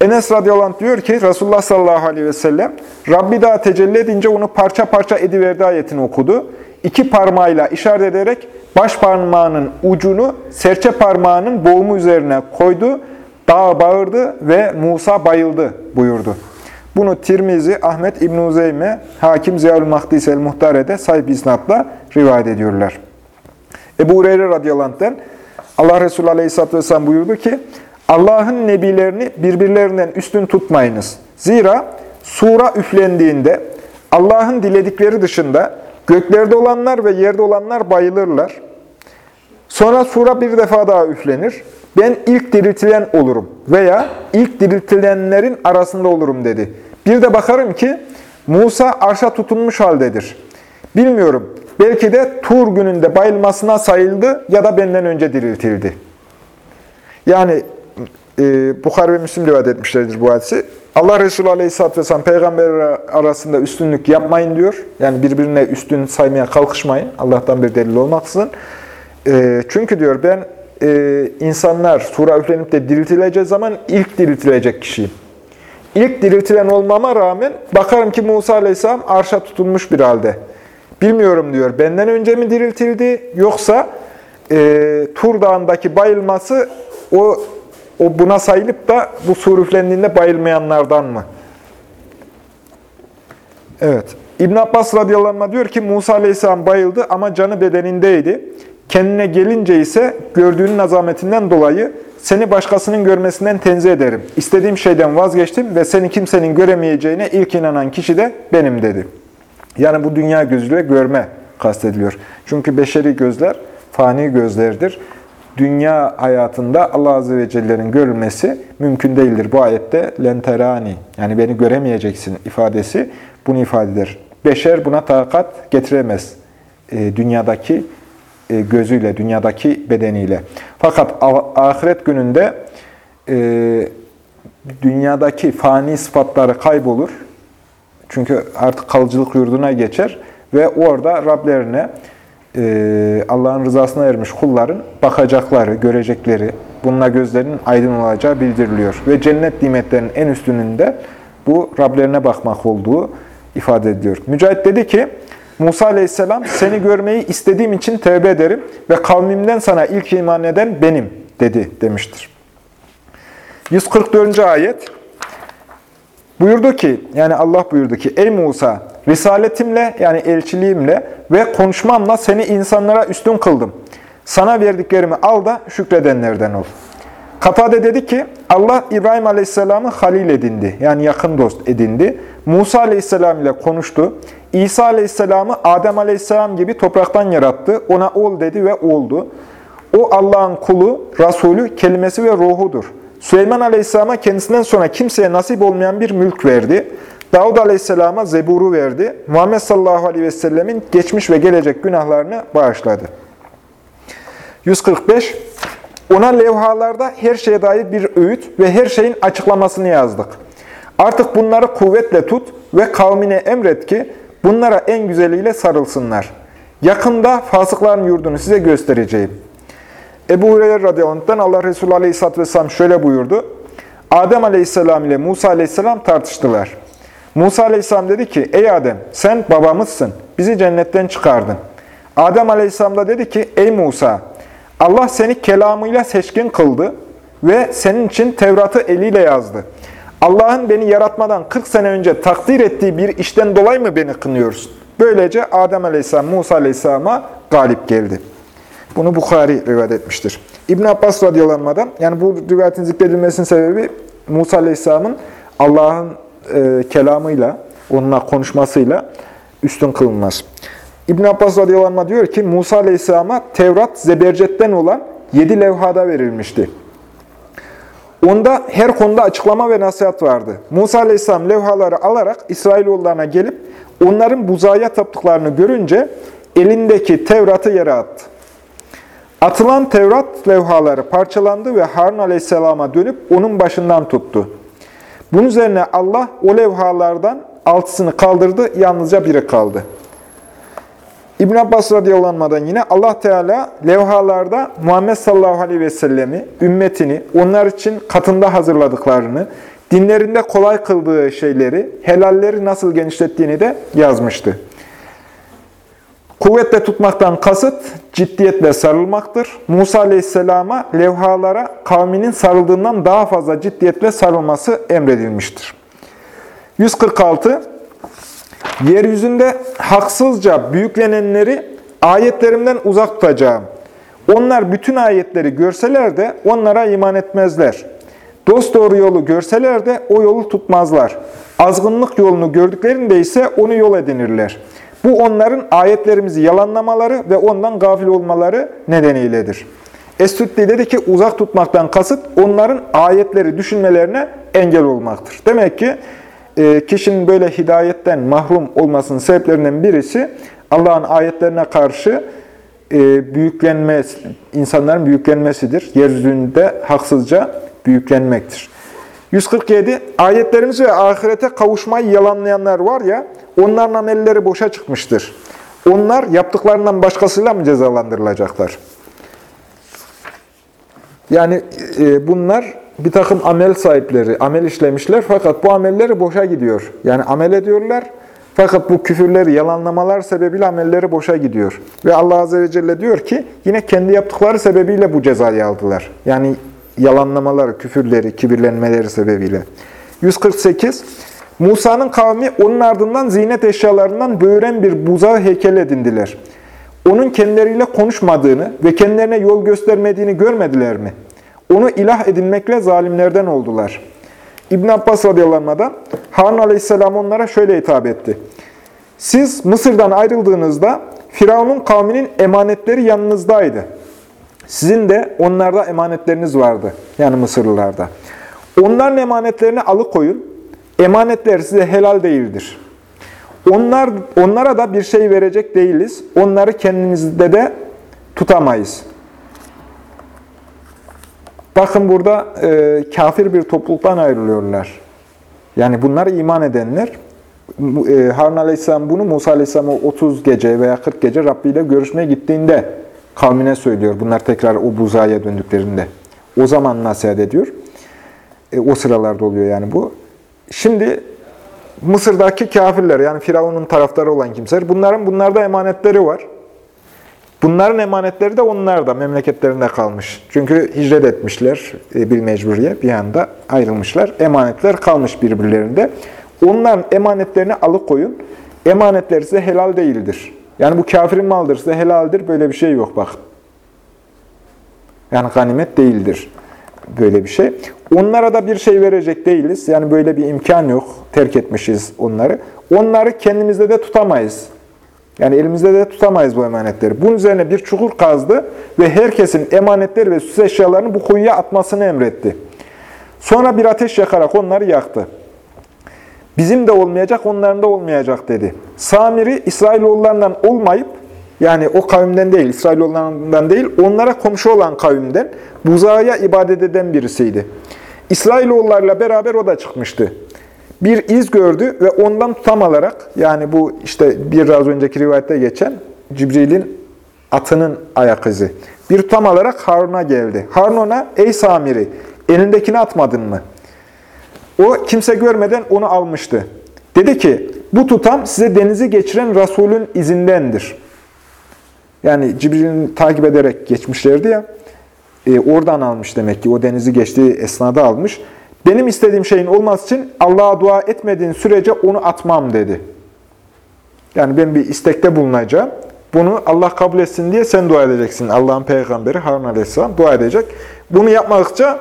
Enes radıyallahu anh diyor ki, Resulullah sallallahu aleyhi ve sellem, Rabbi dağa tecelli edince onu parça parça ediverdi ayetini okudu. İki parmağıyla işaret ederek baş parmağının ucunu serçe parmağının boğumu üzerine koydu. Dağa bağırdı ve Musa bayıldı buyurdu. Bunu Tirmizi, Ahmet İbn Uzeyme, Hakim Ziyaül Mahdis el-Muhtare'de sahip isnatla rivayet ediyorlar. Ebu Hureyre radıyallahu anh'ten Allah Resulü aleyhisselatü vesselam buyurdu ki, Allah'ın nebilerini birbirlerinden üstün tutmayınız. Zira sura üflendiğinde Allah'ın diledikleri dışında göklerde olanlar ve yerde olanlar bayılırlar. Sonra sura bir defa daha üflenir. Ben ilk diriltilen olurum veya ilk diriltilenlerin arasında olurum dedi. Bir de bakarım ki Musa arşa tutunmuş haldedir. Bilmiyorum. Belki de Tur gününde bayılmasına sayıldı ya da benden önce diriltildi. Yani e, Bukhari ve Müslim rivayet etmişlerdir bu hadisi. Allah Resulü Aleyhisselatü Vesselam peygamber arasında üstünlük yapmayın diyor. Yani birbirine üstün saymaya kalkışmayın. Allah'tan bir delil olmaksızın. E, çünkü diyor ben e, insanlar sura üflenip de diriltileceği zaman ilk diriltilecek kişiyim. İlk diriltilen olmama rağmen bakarım ki Musa Aleyhisselam arşa tutulmuş bir halde. Bilmiyorum diyor. Benden önce mi diriltildi yoksa e, Tur Dağı'ndaki bayılması o o buna sayılıp da bu sur üflendiğinde bayılmayanlardan mı? Evet. İbn Abbas radıyallahu anh diyor ki Musa aleyhisselam bayıldı ama canı bedenindeydi. Kendine gelince ise gördüğünün azametinden dolayı seni başkasının görmesinden tenzih ederim. İstediğim şeyden vazgeçtim ve seni kimsenin göremeyeceğine ilk inanan kişi de benim dedi. Yani bu dünya gözüyle görme kastediliyor. Çünkü beşeri gözler fani gözlerdir. Dünya hayatında Allah Azze ve Celle'nin görülmesi mümkün değildir. Bu ayette lenterani yani beni göremeyeceksin ifadesi bunu ifade eder. Beşer buna takat getiremez. E, dünyadaki gözüyle, dünyadaki bedeniyle. Fakat ahiret gününde e, dünyadaki fani sıfatları kaybolur. Çünkü artık kalıcılık yurduna geçer ve orada Rablerine e, Allah'ın rızasına ermiş kulların bakacakları, görecekleri, bununla gözlerinin aydın olacağı bildiriliyor. Ve cennet nimetlerinin en üstününde bu Rablerine bakmak olduğu ifade ediliyor. Mücahit dedi ki, Musa aleyhisselam seni görmeyi istediğim için tevbe ederim ve kavmimden sana ilk iman eden benim dedi demiştir. 144. ayet buyurdu ki yani Allah buyurdu ki ey Musa risaletimle yani elçiliğimle ve konuşmamla seni insanlara üstün kıldım. Sana verdiklerimi al da şükredenlerden ol. Katade dedi ki Allah İbrahim Aleyhisselam'ı halil edindi. Yani yakın dost edindi. Musa Aleyhisselam ile konuştu. İsa Aleyhisselam'ı Adem Aleyhisselam gibi topraktan yarattı. Ona ol dedi ve oldu. O Allah'ın kulu, Resulü, kelimesi ve ruhudur. Süleyman Aleyhisselam'a kendisinden sonra kimseye nasip olmayan bir mülk verdi. Davud Aleyhisselam'a zeburu verdi. Muhammed sallallahu aleyhi ve sellemin geçmiş ve gelecek günahlarını bağışladı. 145. Ona levhalarda her şeye dair bir öğüt ve her şeyin açıklamasını yazdık. Artık bunları kuvvetle tut ve kavmine emret ki bunlara en güzeliyle sarılsınlar. Yakında fasıkların yurdunu size göstereceğim. Ebu Hureyre radıyallahu Allah Resulü aleyhisselatü vesselam şöyle buyurdu. Adem aleyhisselam ile Musa aleyhisselam tartıştılar. Musa aleyhisselam dedi ki, ey Adem sen babamızsın, bizi cennetten çıkardın. Adem aleyhisselam da dedi ki, ey Musa, Allah seni kelamıyla seçkin kıldı ve senin için Tevrat'ı eliyle yazdı. Allah'ın beni yaratmadan 40 sene önce takdir ettiği bir işten dolayı mı beni kınıyorsun? Böylece Adem Aleyhisselam Musa Aleyhisselam'a galip geldi. Bunu Bukhari rivayet etmiştir. İbn Abbas radıyallahu yani bu rivayetin zikredilmesinin sebebi Musa aleyhisselamın Allah'ın e, kelamıyla, onunla konuşmasıyla üstün kılınmaz. İbn Abbas radıyallahu diyor ki Musa aleyhisselama Tevrat zebercetten olan yedi levhada verilmişti. Onda her konuda açıklama ve nasihat vardı. Musa aleyhisselam levhaları alarak İsrailoğullarına gelip onların buzaya taptıklarını görünce elindeki Tevrat'ı yere attı. Atılan Tevrat levhaları parçalandı ve Harun aleyhisselama dönüp onun başından tuttu. Bunun üzerine Allah o levhalardan altısını kaldırdı, yalnızca biri kaldı. İbn Abbas radıyallahu yine Allah Teala levhalarda Muhammed sallallahu aleyhi ve sellemi, ümmetini, onlar için katında hazırladıklarını, dinlerinde kolay kıldığı şeyleri, helalleri nasıl genişlettiğini de yazmıştı. Kuvvetle tutmaktan kasıt ciddiyetle sarılmaktır. Musa aleyhisselama levhalara kavminin sarıldığından daha fazla ciddiyetle sarılması emredilmiştir. 146 Yeryüzünde haksızca büyüklenenleri ayetlerimden uzak tutacağım. Onlar bütün ayetleri görseler de onlara iman etmezler. Dost doğru yolu görseler de o yolu tutmazlar. Azgınlık yolunu gördüklerinde ise onu yol edinirler. Bu onların ayetlerimizi yalanlamaları ve ondan gafil olmaları nedeniyledir. Es-Süddi dedi ki uzak tutmaktan kasıt onların ayetleri düşünmelerine engel olmaktır. Demek ki kişinin böyle hidayetten mahrum olmasının sebeplerinden birisi Allah'ın ayetlerine karşı e, büyüklenmesi, insanların büyüklenmesidir. Yeryüzünde haksızca büyüklenmektir. 147. Ayetlerimiz ve ahirete kavuşmayı yalanlayanlar var ya, onların amelleri boşa çıkmıştır. Onlar yaptıklarından başkasıyla mı cezalandırılacaklar? Yani e, bunlar bir takım amel sahipleri, amel işlemişler fakat bu amelleri boşa gidiyor. Yani amel ediyorlar fakat bu küfürleri, yalanlamalar sebebiyle amelleri boşa gidiyor. Ve Allah Azze ve Celle diyor ki yine kendi yaptıkları sebebiyle bu cezayı aldılar. Yani yalanlamaları, küfürleri, kibirlenmeleri sebebiyle. 148. Musa'nın kavmi onun ardından zinet eşyalarından böğren bir buzağı heykel edindiler. Onun kendileriyle konuşmadığını ve kendilerine yol göstermediğini görmediler mi? Onu ilah edinmekle zalimlerden oldular. İbn Abbas radıyallahu Harun aleyhisselam onlara şöyle hitap etti. Siz Mısır'dan ayrıldığınızda Firavun'un kavminin emanetleri yanınızdaydı. Sizin de onlarda emanetleriniz vardı. Yani Mısırlılarda. Onların emanetlerini alıkoyun. Emanetler size helal değildir. Onlar, onlara da bir şey verecek değiliz. Onları kendimizde de tutamayız. Bakın burada e, kafir bir topluluktan ayrılıyorlar. Yani bunlar iman edenler. E, Harun Aleyhisselam bunu Musa Aleyhisselam'a 30 gece veya 40 gece Rabbi ile görüşmeye gittiğinde kavmine söylüyor. Bunlar tekrar o buzaya döndüklerinde. O zaman nasihat ediyor. E, o sıralarda oluyor yani bu. Şimdi Mısır'daki kafirler yani Firavun'un taraftarı olan kimseler bunların bunlarda emanetleri var. Bunların emanetleri de onlarda, memleketlerinde kalmış. Çünkü hicret etmişler e, bir mecburiye, bir anda ayrılmışlar. Emanetler kalmış birbirlerinde. Onların emanetlerini alıkoyun. Emanetler size helal değildir. Yani bu kafirin malıdır, size helaldir. Böyle bir şey yok bak. Yani ganimet değildir. Böyle bir şey. Onlara da bir şey verecek değiliz. Yani böyle bir imkan yok. Terk etmişiz onları. Onları kendimizde de tutamayız. Yani elimizde de tutamayız bu emanetleri. Bunun üzerine bir çukur kazdı ve herkesin emanetleri ve süs eşyalarını bu kuyuya atmasını emretti. Sonra bir ateş yakarak onları yaktı. Bizim de olmayacak, onların da olmayacak dedi. Samiri İsrailoğullarından olmayıp, yani o kavimden değil, İsrailoğullarından değil, onlara komşu olan kavimden, buzağıya ibadet eden birisiydi. İsrailoğullarla beraber o da çıkmıştı bir iz gördü ve ondan tutam alarak, yani bu işte biraz önceki rivayette geçen Cibril'in atının ayak izi. Bir tutam alarak Harun'a geldi. Harun ona, ey Samiri, elindekini atmadın mı? O kimse görmeden onu almıştı. Dedi ki, bu tutam size denizi geçiren Resulün izindendir. Yani Cibril'in takip ederek geçmişlerdi ya, e, oradan almış demek ki, o denizi geçtiği esnada almış. Benim istediğim şeyin olması için Allah'a dua etmediğin sürece onu atmam dedi. Yani ben bir istekte bulunacağım. Bunu Allah kabul etsin diye sen dua edeceksin. Allah'ın peygamberi Harun Aleyhisselam dua edecek. Bunu yapmadıkça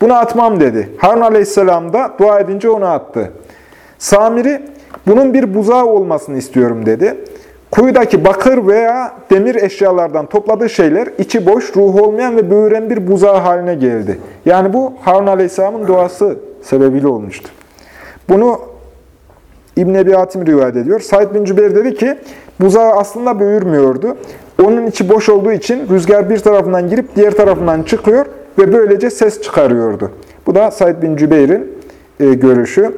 bunu atmam dedi. Harun Aleyhisselam da dua edince onu attı. Samiri bunun bir buzağı olmasını istiyorum dedi. Kuyudaki bakır veya demir eşyalardan topladığı şeyler içi boş, ruhu olmayan ve böğüren bir buzağı haline geldi. Yani bu Harun Aleyhisselam'ın duası sebebiyle olmuştu. Bunu İbn Ebi Hatim rivayet ediyor. Said bin Cübeyr dedi ki, buzağı aslında böğürmüyordu. Onun içi boş olduğu için rüzgar bir tarafından girip diğer tarafından çıkıyor ve böylece ses çıkarıyordu. Bu da Said bin Cübeyr'in e, görüşü.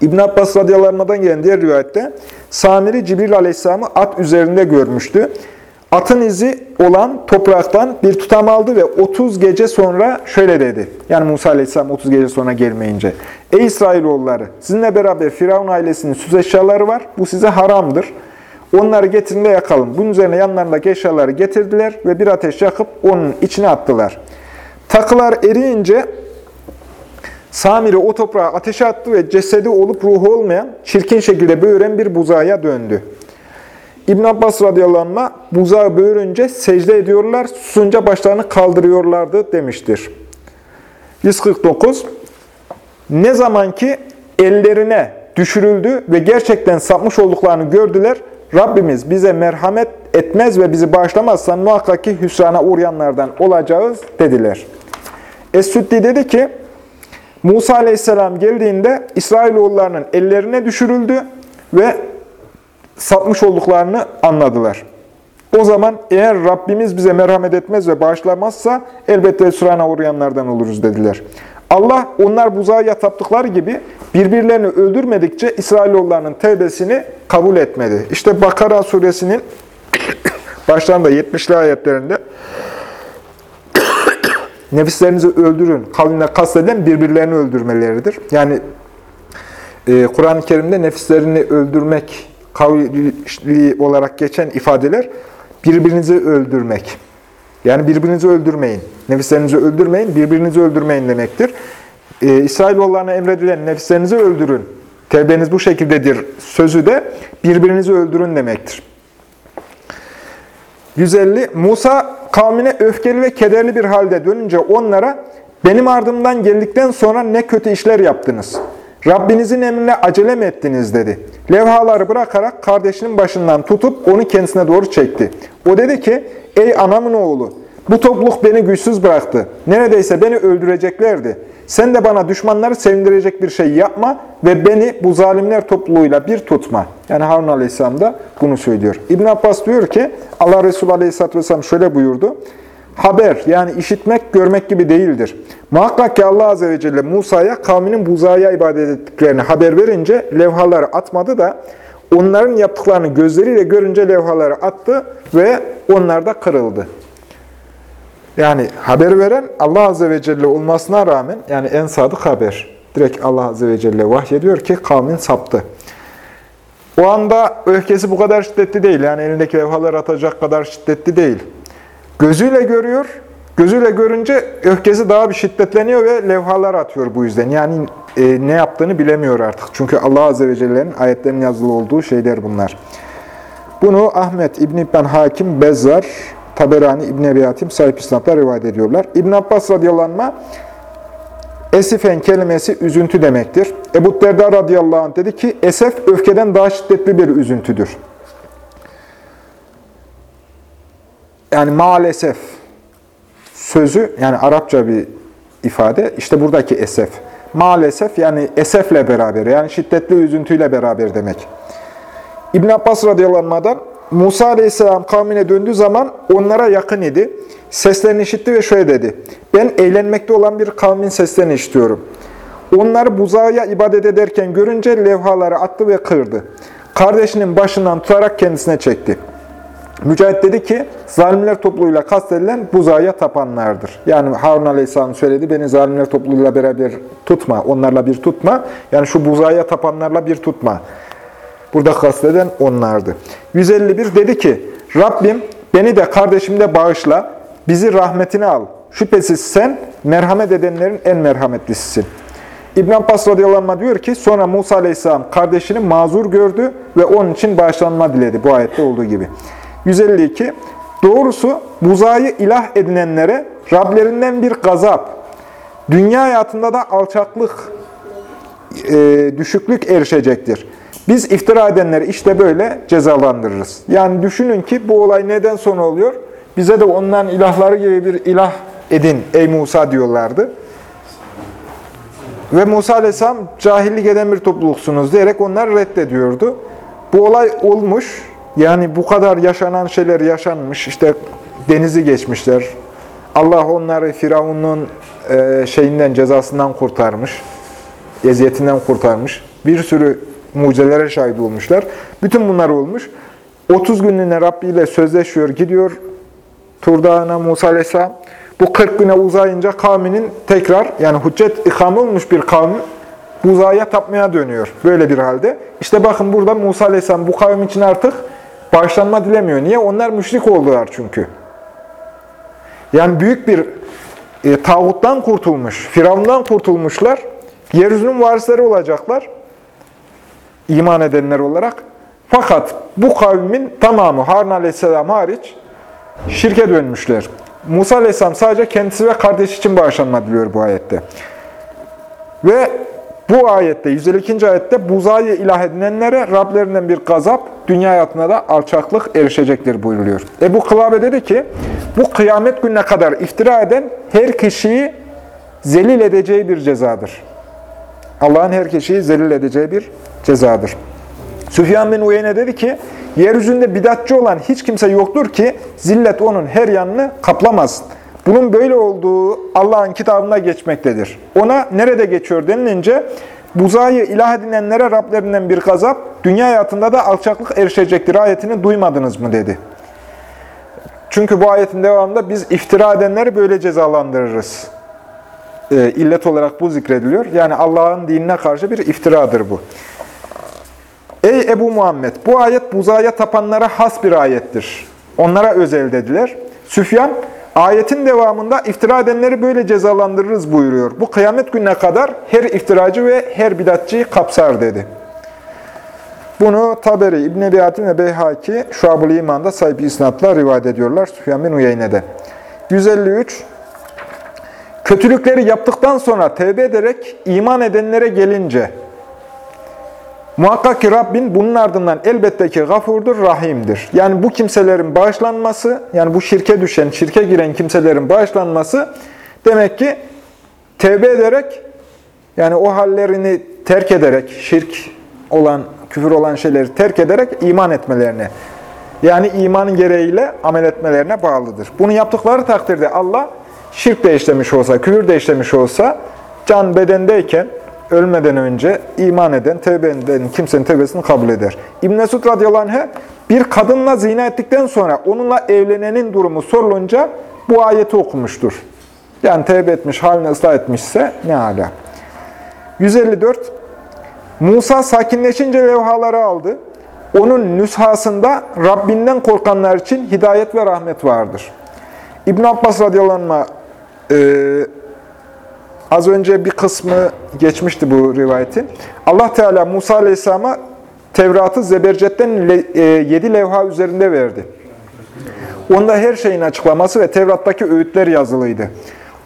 İbn Abbas radıyallahu gelen diğer rivayette Samiri Cibril aleyhisselamı at üzerinde görmüştü. Atın izi olan topraktan bir tutam aldı ve 30 gece sonra şöyle dedi. Yani Musa aleyhisselam 30 gece sonra gelmeyince. Ey İsrailoğulları sizinle beraber Firavun ailesinin süs eşyaları var. Bu size haramdır. Onları getirin de yakalım. Bunun üzerine yanlarındaki eşyaları getirdiler ve bir ateş yakıp onun içine attılar. Takılar eriyince Samiri o toprağa ateşe attı ve cesedi olup ruhu olmayan, çirkin şekilde böğüren bir buzağıya döndü. İbn Abbas radıyallahu anh, buzağı böğürünce secde ediyorlar, susunca başlarını kaldırıyorlardı demiştir. 149. Ne zaman ki ellerine düşürüldü ve gerçekten sapmış olduklarını gördüler, Rabbimiz bize merhamet etmez ve bizi bağışlamazsa muhakkak ki hüsrana uğrayanlardan olacağız dediler. Es-Süddi dedi ki, Musa aleyhisselam geldiğinde İsrailoğullarının ellerine düşürüldü ve sapmış olduklarını anladılar. O zaman eğer Rabbimiz bize merhamet etmez ve bağışlamazsa elbette sürana uğrayanlardan oluruz dediler. Allah onlar buzağa taptıkları gibi birbirlerini öldürmedikçe İsrailoğullarının tevbesini kabul etmedi. İşte Bakara suresinin başlarında 70'li ayetlerinde nefislerinizi öldürün kavline kasteden birbirlerini öldürmeleridir. Yani e, Kur'an-ı Kerim'de nefislerini öldürmek kavli olarak geçen ifadeler birbirinizi öldürmek. Yani birbirinizi öldürmeyin. Nefislerinizi öldürmeyin, birbirinizi öldürmeyin demektir. E, İsrailoğullarına emredilen nefislerinizi öldürün. Tevbeniz bu şekildedir sözü de birbirinizi öldürün demektir. 150. Musa kavmine öfkeli ve kederli bir halde dönünce onlara benim ardımdan geldikten sonra ne kötü işler yaptınız. Rabbinizin emrine acele mi ettiniz dedi. Levhaları bırakarak kardeşinin başından tutup onu kendisine doğru çekti. O dedi ki ey anamın oğlu bu topluluk beni güçsüz bıraktı. Neredeyse beni öldüreceklerdi. Sen de bana düşmanları sevindirecek bir şey yapma ve beni bu zalimler topluluğuyla bir tutma. Yani Harun Aleyhisselam da bunu söylüyor. İbn Abbas diyor ki Allah Resulü Aleyhisselatü Vesselam şöyle buyurdu. Haber yani işitmek, görmek gibi değildir. Muhakkak ki Allah Azze ve Celle Musa'ya kavminin buzaya ibadet ettiklerini haber verince levhaları atmadı da onların yaptıklarını gözleriyle görünce levhaları attı ve onlar da kırıldı. Yani haber veren Allah Azze ve Celle olmasına rağmen yani en sadık haber. Direkt Allah Azze ve Celle vahyediyor ki kavmin saptı. O anda öfkesi bu kadar şiddetli değil. Yani elindeki levhalar atacak kadar şiddetli değil. Gözüyle görüyor. Gözüyle görünce öfkesi daha bir şiddetleniyor ve levhalar atıyor bu yüzden. Yani e, ne yaptığını bilemiyor artık. Çünkü Allah Azze ve Celle'nin ayetlerin yazılı olduğu şeyler bunlar. Bunu Ahmet, İbn İbn Hakim, Bezzar, Taberani, İbn Ebi sahip isnatlar rivayet ediyorlar. İbn Abbas radıyallahu Esifen kelimesi üzüntü demektir. Ebu Derda radıyallahu anh dedi ki, esef öfkeden daha şiddetli bir üzüntüdür. Yani maalesef sözü, yani Arapça bir ifade, işte buradaki esef. Maalesef yani esefle beraber, yani şiddetli üzüntüyle beraber demek. İbn Abbas radıyallahu anh'dan Musa aleyhisselam kavmine döndüğü zaman onlara yakın idi. Seslerini işitti ve şöyle dedi. Ben eğlenmekte olan bir kavmin seslerini işitiyorum. Onları buzağa ibadet ederken görünce levhaları attı ve kırdı. Kardeşinin başından tutarak kendisine çekti. Mücahit dedi ki, zalimler topluluğuyla kastedilen buzağa tapanlardır. Yani Harun Aleyhisselam söyledi, beni zalimler topluluğuyla beraber tutma, onlarla bir tutma. Yani şu buzağa tapanlarla bir tutma. Burada kasteden onlardı. 151 dedi ki, Rabbim beni de kardeşimi de bağışla, bizi rahmetine al. Şüphesiz sen merhamet edenlerin en merhametlisisin. İbn Abbas radıyallahu anh diyor ki, sonra Musa aleyhisselam kardeşini mazur gördü ve onun için bağışlanma diledi bu ayette olduğu gibi. 152. Doğrusu buzayı ilah edinenlere Rablerinden bir gazap, dünya hayatında da alçaklık, e, düşüklük erişecektir. Biz iftira edenleri işte böyle cezalandırırız. Yani düşünün ki bu olay neden sonra oluyor? Bize de onların ilahları gibi bir ilah edin ey Musa diyorlardı. Ve Musa Aleyhisselam cahillik eden bir topluluksunuz diyerek onlar reddediyordu. Bu olay olmuş. Yani bu kadar yaşanan şeyler yaşanmış. İşte denizi geçmişler. Allah onları Firavun'un e, şeyinden, cezasından kurtarmış. Eziyetinden kurtarmış. Bir sürü mucizelere şahit olmuşlar. Bütün bunlar olmuş. 30 günlüğüne Rabbi ile sözleşiyor, gidiyor Tur Dağı'na Musa Aleyhisselam. Bu 40 güne uzayınca kavminin tekrar, yani hüccet ikame olmuş bir kavmi buzaya tapmaya dönüyor. Böyle bir halde. İşte bakın burada Musa Aleyhisselam bu kavim için artık bağışlanma dilemiyor. Niye? Onlar müşrik oldular çünkü. Yani büyük bir e, tağuttan kurtulmuş, Firavundan kurtulmuşlar. Yeryüzünün varisleri olacaklar. İman edenler olarak. Fakat bu kavmin tamamı Harun Aleyhisselam hariç şirke dönmüşler. Musa Aleyhisselam sadece kendisi ve kardeş için bağışlanma diliyor bu ayette. Ve bu ayette, 152. ayette buzayı ilah edinenlere Rablerinden bir gazap, dünya hayatına da alçaklık erişecektir buyuruluyor. Ebu Kılabe dedi ki, bu kıyamet gününe kadar iftira eden her kişiyi zelil edeceği bir cezadır. Allah'ın her kişiyi zelil edeceği bir cezadır. Süfyan bin Uyeyne dedi ki, yeryüzünde bidatçı olan hiç kimse yoktur ki zillet onun her yanını kaplamaz. Bunun böyle olduğu Allah'ın kitabında geçmektedir. Ona nerede geçiyor denilince, buzayı ilah edinenlere Rablerinden bir gazap, dünya hayatında da alçaklık erişecektir ayetini duymadınız mı dedi. Çünkü bu ayetin devamında biz iftira edenleri böyle cezalandırırız. E, illet olarak bu zikrediliyor. Yani Allah'ın dinine karşı bir iftiradır bu. Ey Ebu Muhammed! Bu ayet buzaya tapanlara has bir ayettir. Onlara özel dediler. Süfyan, ayetin devamında iftira edenleri böyle cezalandırırız buyuruyor. Bu kıyamet gününe kadar her iftiracı ve her bidatçıyı kapsar dedi. Bunu Taberi, İbn Ebi Hatim ve Beyhaki Şuab-ı İman'da sahip isnatla rivayet ediyorlar Süfyan bin Uyeyne'de. 153 Kötülükleri yaptıktan sonra tevbe ederek iman edenlere gelince Muhakkak ki Rabbin bunun ardından elbette ki gafurdur, rahimdir. Yani bu kimselerin bağışlanması, yani bu şirke düşen, şirke giren kimselerin bağışlanması demek ki tevbe ederek, yani o hallerini terk ederek, şirk olan, küfür olan şeyleri terk ederek iman etmelerine, yani imanın gereğiyle amel etmelerine bağlıdır. Bunu yaptıkları takdirde Allah şirk de işlemiş olsa, küfür de işlemiş olsa, can bedendeyken, ölmeden önce iman eden, tevbe eden kimsenin tevbesini kabul eder. İbn Mesud radıyallahu bir kadınla zina ettikten sonra onunla evlenenin durumu sorulunca bu ayeti okumuştur. Yani tevbe etmiş, halini ıslah etmişse ne hala. 154 Musa sakinleşince levhaları aldı. Onun nüshasında Rabbinden korkanlar için hidayet ve rahmet vardır. İbn Abbas radıyallahu anh e, Az önce bir kısmı geçmişti bu rivayetin. Allah Teala Musa Aleyhisselam'a Tevrat'ı Zebercet'ten e, yedi levha üzerinde verdi. Onda her şeyin açıklaması ve Tevrat'taki öğütler yazılıydı.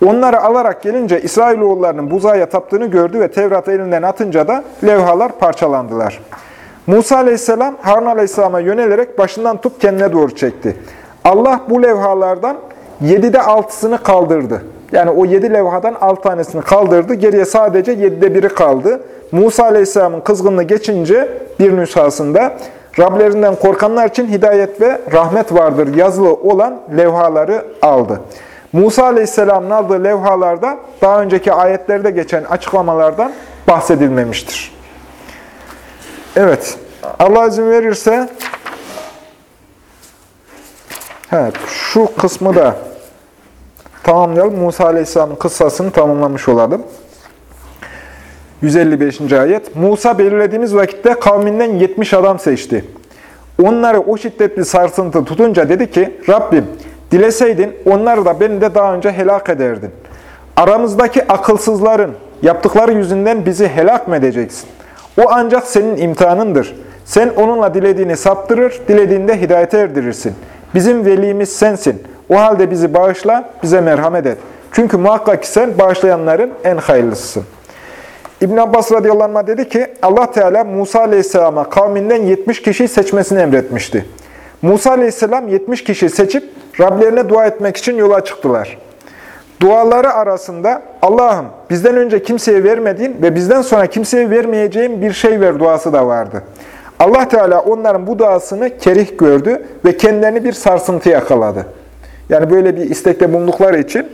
Onları alarak gelince İsrailoğullarının buzaya taptığını gördü ve Tevrat'ı elinden atınca da levhalar parçalandılar. Musa Aleyhisselam Harun Aleyhisselam'a yönelerek başından tutup kendine doğru çekti. Allah bu levhalardan yedide altısını kaldırdı. Yani o yedi levhadan alt tanesini kaldırdı. Geriye sadece yedide biri kaldı. Musa Aleyhisselam'ın kızgınlığı geçince bir nüshasında Rablerinden korkanlar için hidayet ve rahmet vardır yazılı olan levhaları aldı. Musa Aleyhisselam'ın aldığı levhalarda daha önceki ayetlerde geçen açıklamalardan bahsedilmemiştir. Evet, Allah izin verirse evet, şu kısmı da tamamlayalım. Musa Aleyhisselam'ın kıssasını tamamlamış olalım. 155. ayet. Musa belirlediğimiz vakitte kavminden 70 adam seçti. Onları o şiddetli sarsıntı tutunca dedi ki, Rabbim dileseydin onları da beni de daha önce helak ederdin. Aramızdaki akılsızların yaptıkları yüzünden bizi helak mı edeceksin? O ancak senin imtihanındır. Sen onunla dilediğini saptırır, dilediğinde hidayete erdirirsin. Bizim velimiz sensin. O halde bizi bağışla, bize merhamet et. Çünkü muhakkak ki sen bağışlayanların en hayırlısısın. İbn Abbas radıyallahu anh dedi ki, Allah Teala Musa aleyhisselama kavminden 70 kişi seçmesini emretmişti. Musa aleyhisselam 70 kişi seçip Rablerine dua etmek için yola çıktılar. Duaları arasında Allah'ım bizden önce kimseye vermediğin ve bizden sonra kimseye vermeyeceğin bir şey ver duası da vardı. Allah Teala onların bu duasını kerih gördü ve kendilerini bir sarsıntı yakaladı. Yani böyle bir istekte bulundukları için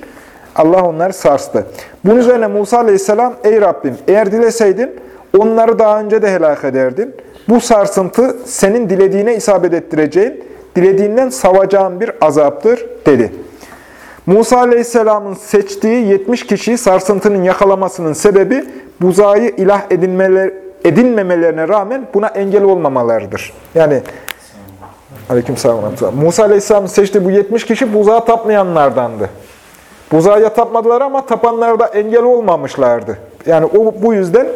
Allah onları sarstı. Bunun üzerine Musa Aleyhisselam, ey Rabbim eğer dileseydin onları daha önce de helak ederdin. Bu sarsıntı senin dilediğine isabet ettireceğin, dilediğinden savacağın bir azaptır dedi. Musa Aleyhisselam'ın seçtiği 70 kişiyi sarsıntının yakalamasının sebebi buzayı ilah edinmeler, edinmemelerine rağmen buna engel olmamalarıdır. Yani Aleykümselam. Musa Aleyhisselam'ın seçtiği bu 70 kişi buzağa tapmayanlardandı. Buzağa tapmadılar ama tapanlarda engel olmamışlardı. Yani o, bu yüzden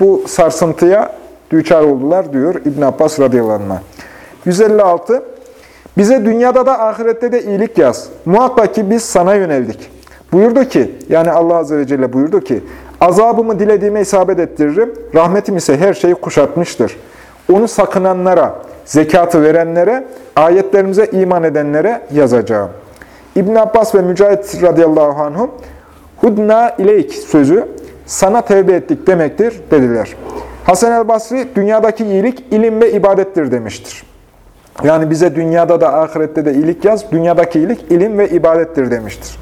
bu sarsıntıya düçar oldular diyor İbn Abbas radıyallahu anh. 156 Bize dünyada da ahirette de iyilik yaz. Muhakkak ki biz sana yöneldik. Buyurdu ki, yani Allah Azze ve Celle buyurdu ki, azabımı dilediğime isabet ettiririm, rahmetim ise her şeyi kuşatmıştır. Onu sakınanlara, zekatı verenlere, ayetlerimize iman edenlere yazacağım. İbn Abbas ve Mücahit radıyallahu anhum, hudna ileyk sözü, sana tevbe ettik demektir dediler. Hasan el Basri, dünyadaki iyilik ilim ve ibadettir demiştir. Yani bize dünyada da ahirette de iyilik yaz. Dünyadaki iyilik ilim ve ibadettir demiştir.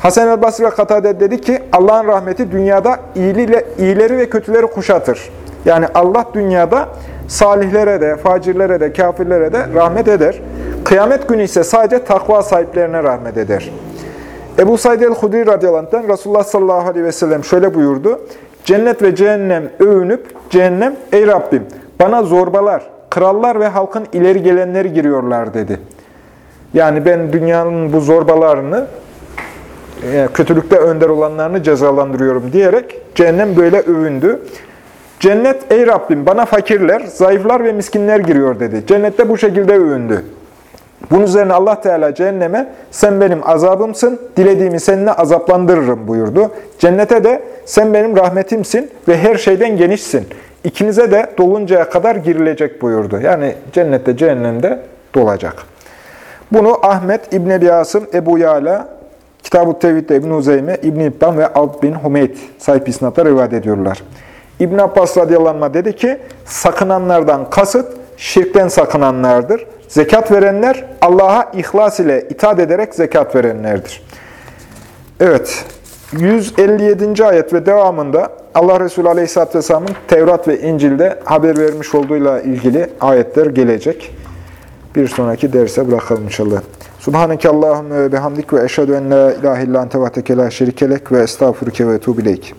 Hasan el Basri ve Katade dedi ki Allah'ın rahmeti dünyada iyiliyle, iyileri ve kötüleri kuşatır. Yani Allah dünyada salihlere de, facirlere de, kafirlere de rahmet eder. Kıyamet günü ise sadece takva sahiplerine rahmet eder. Ebu Said el-Hudri radıyallahu Resulullah sallallahu aleyhi ve sellem şöyle buyurdu. Cennet ve cehennem övünüp, cehennem, ey Rabbim bana zorbalar, krallar ve halkın ileri gelenleri giriyorlar dedi. Yani ben dünyanın bu zorbalarını, e, kötülükte önder olanlarını cezalandırıyorum diyerek cehennem böyle övündü. Cennet, ey Rabbim bana fakirler, zayıflar ve miskinler giriyor dedi. Cennette bu şekilde övündü. Bunun üzerine Allah Teala cehenneme sen benim azabımsın, dilediğimi seninle azaplandırırım buyurdu. Cennete de sen benim rahmetimsin ve her şeyden genişsin. İkinize de doluncaya kadar girilecek buyurdu. Yani cennette, cehennemde dolacak. Bunu Ahmet, İbn Ebi Asım, Ebu Yala, Kitab-ı Tevhid'de İbn Uzeyme, İbn İbban ve Abd bin Hümeyt sahip isnatla rivayet ediyorlar. İbn Abbas radıyallahu dedi ki, sakınanlardan kasıt, şirkten sakınanlardır. Zekat verenler, Allah'a ihlas ile itaat ederek zekat verenlerdir. Evet, 157. ayet ve devamında Allah Resulü Aleyhisselatü Vesselam'ın Tevrat ve İncil'de haber vermiş olduğuyla ilgili ayetler gelecek. Bir sonraki derse bırakalım inşallah. Subhaneke Allahümme ve bihamdik ve eşhedü en la ilahe illa ente vahdeke la şerikelek ve estağfurüke ve tuğbileyk.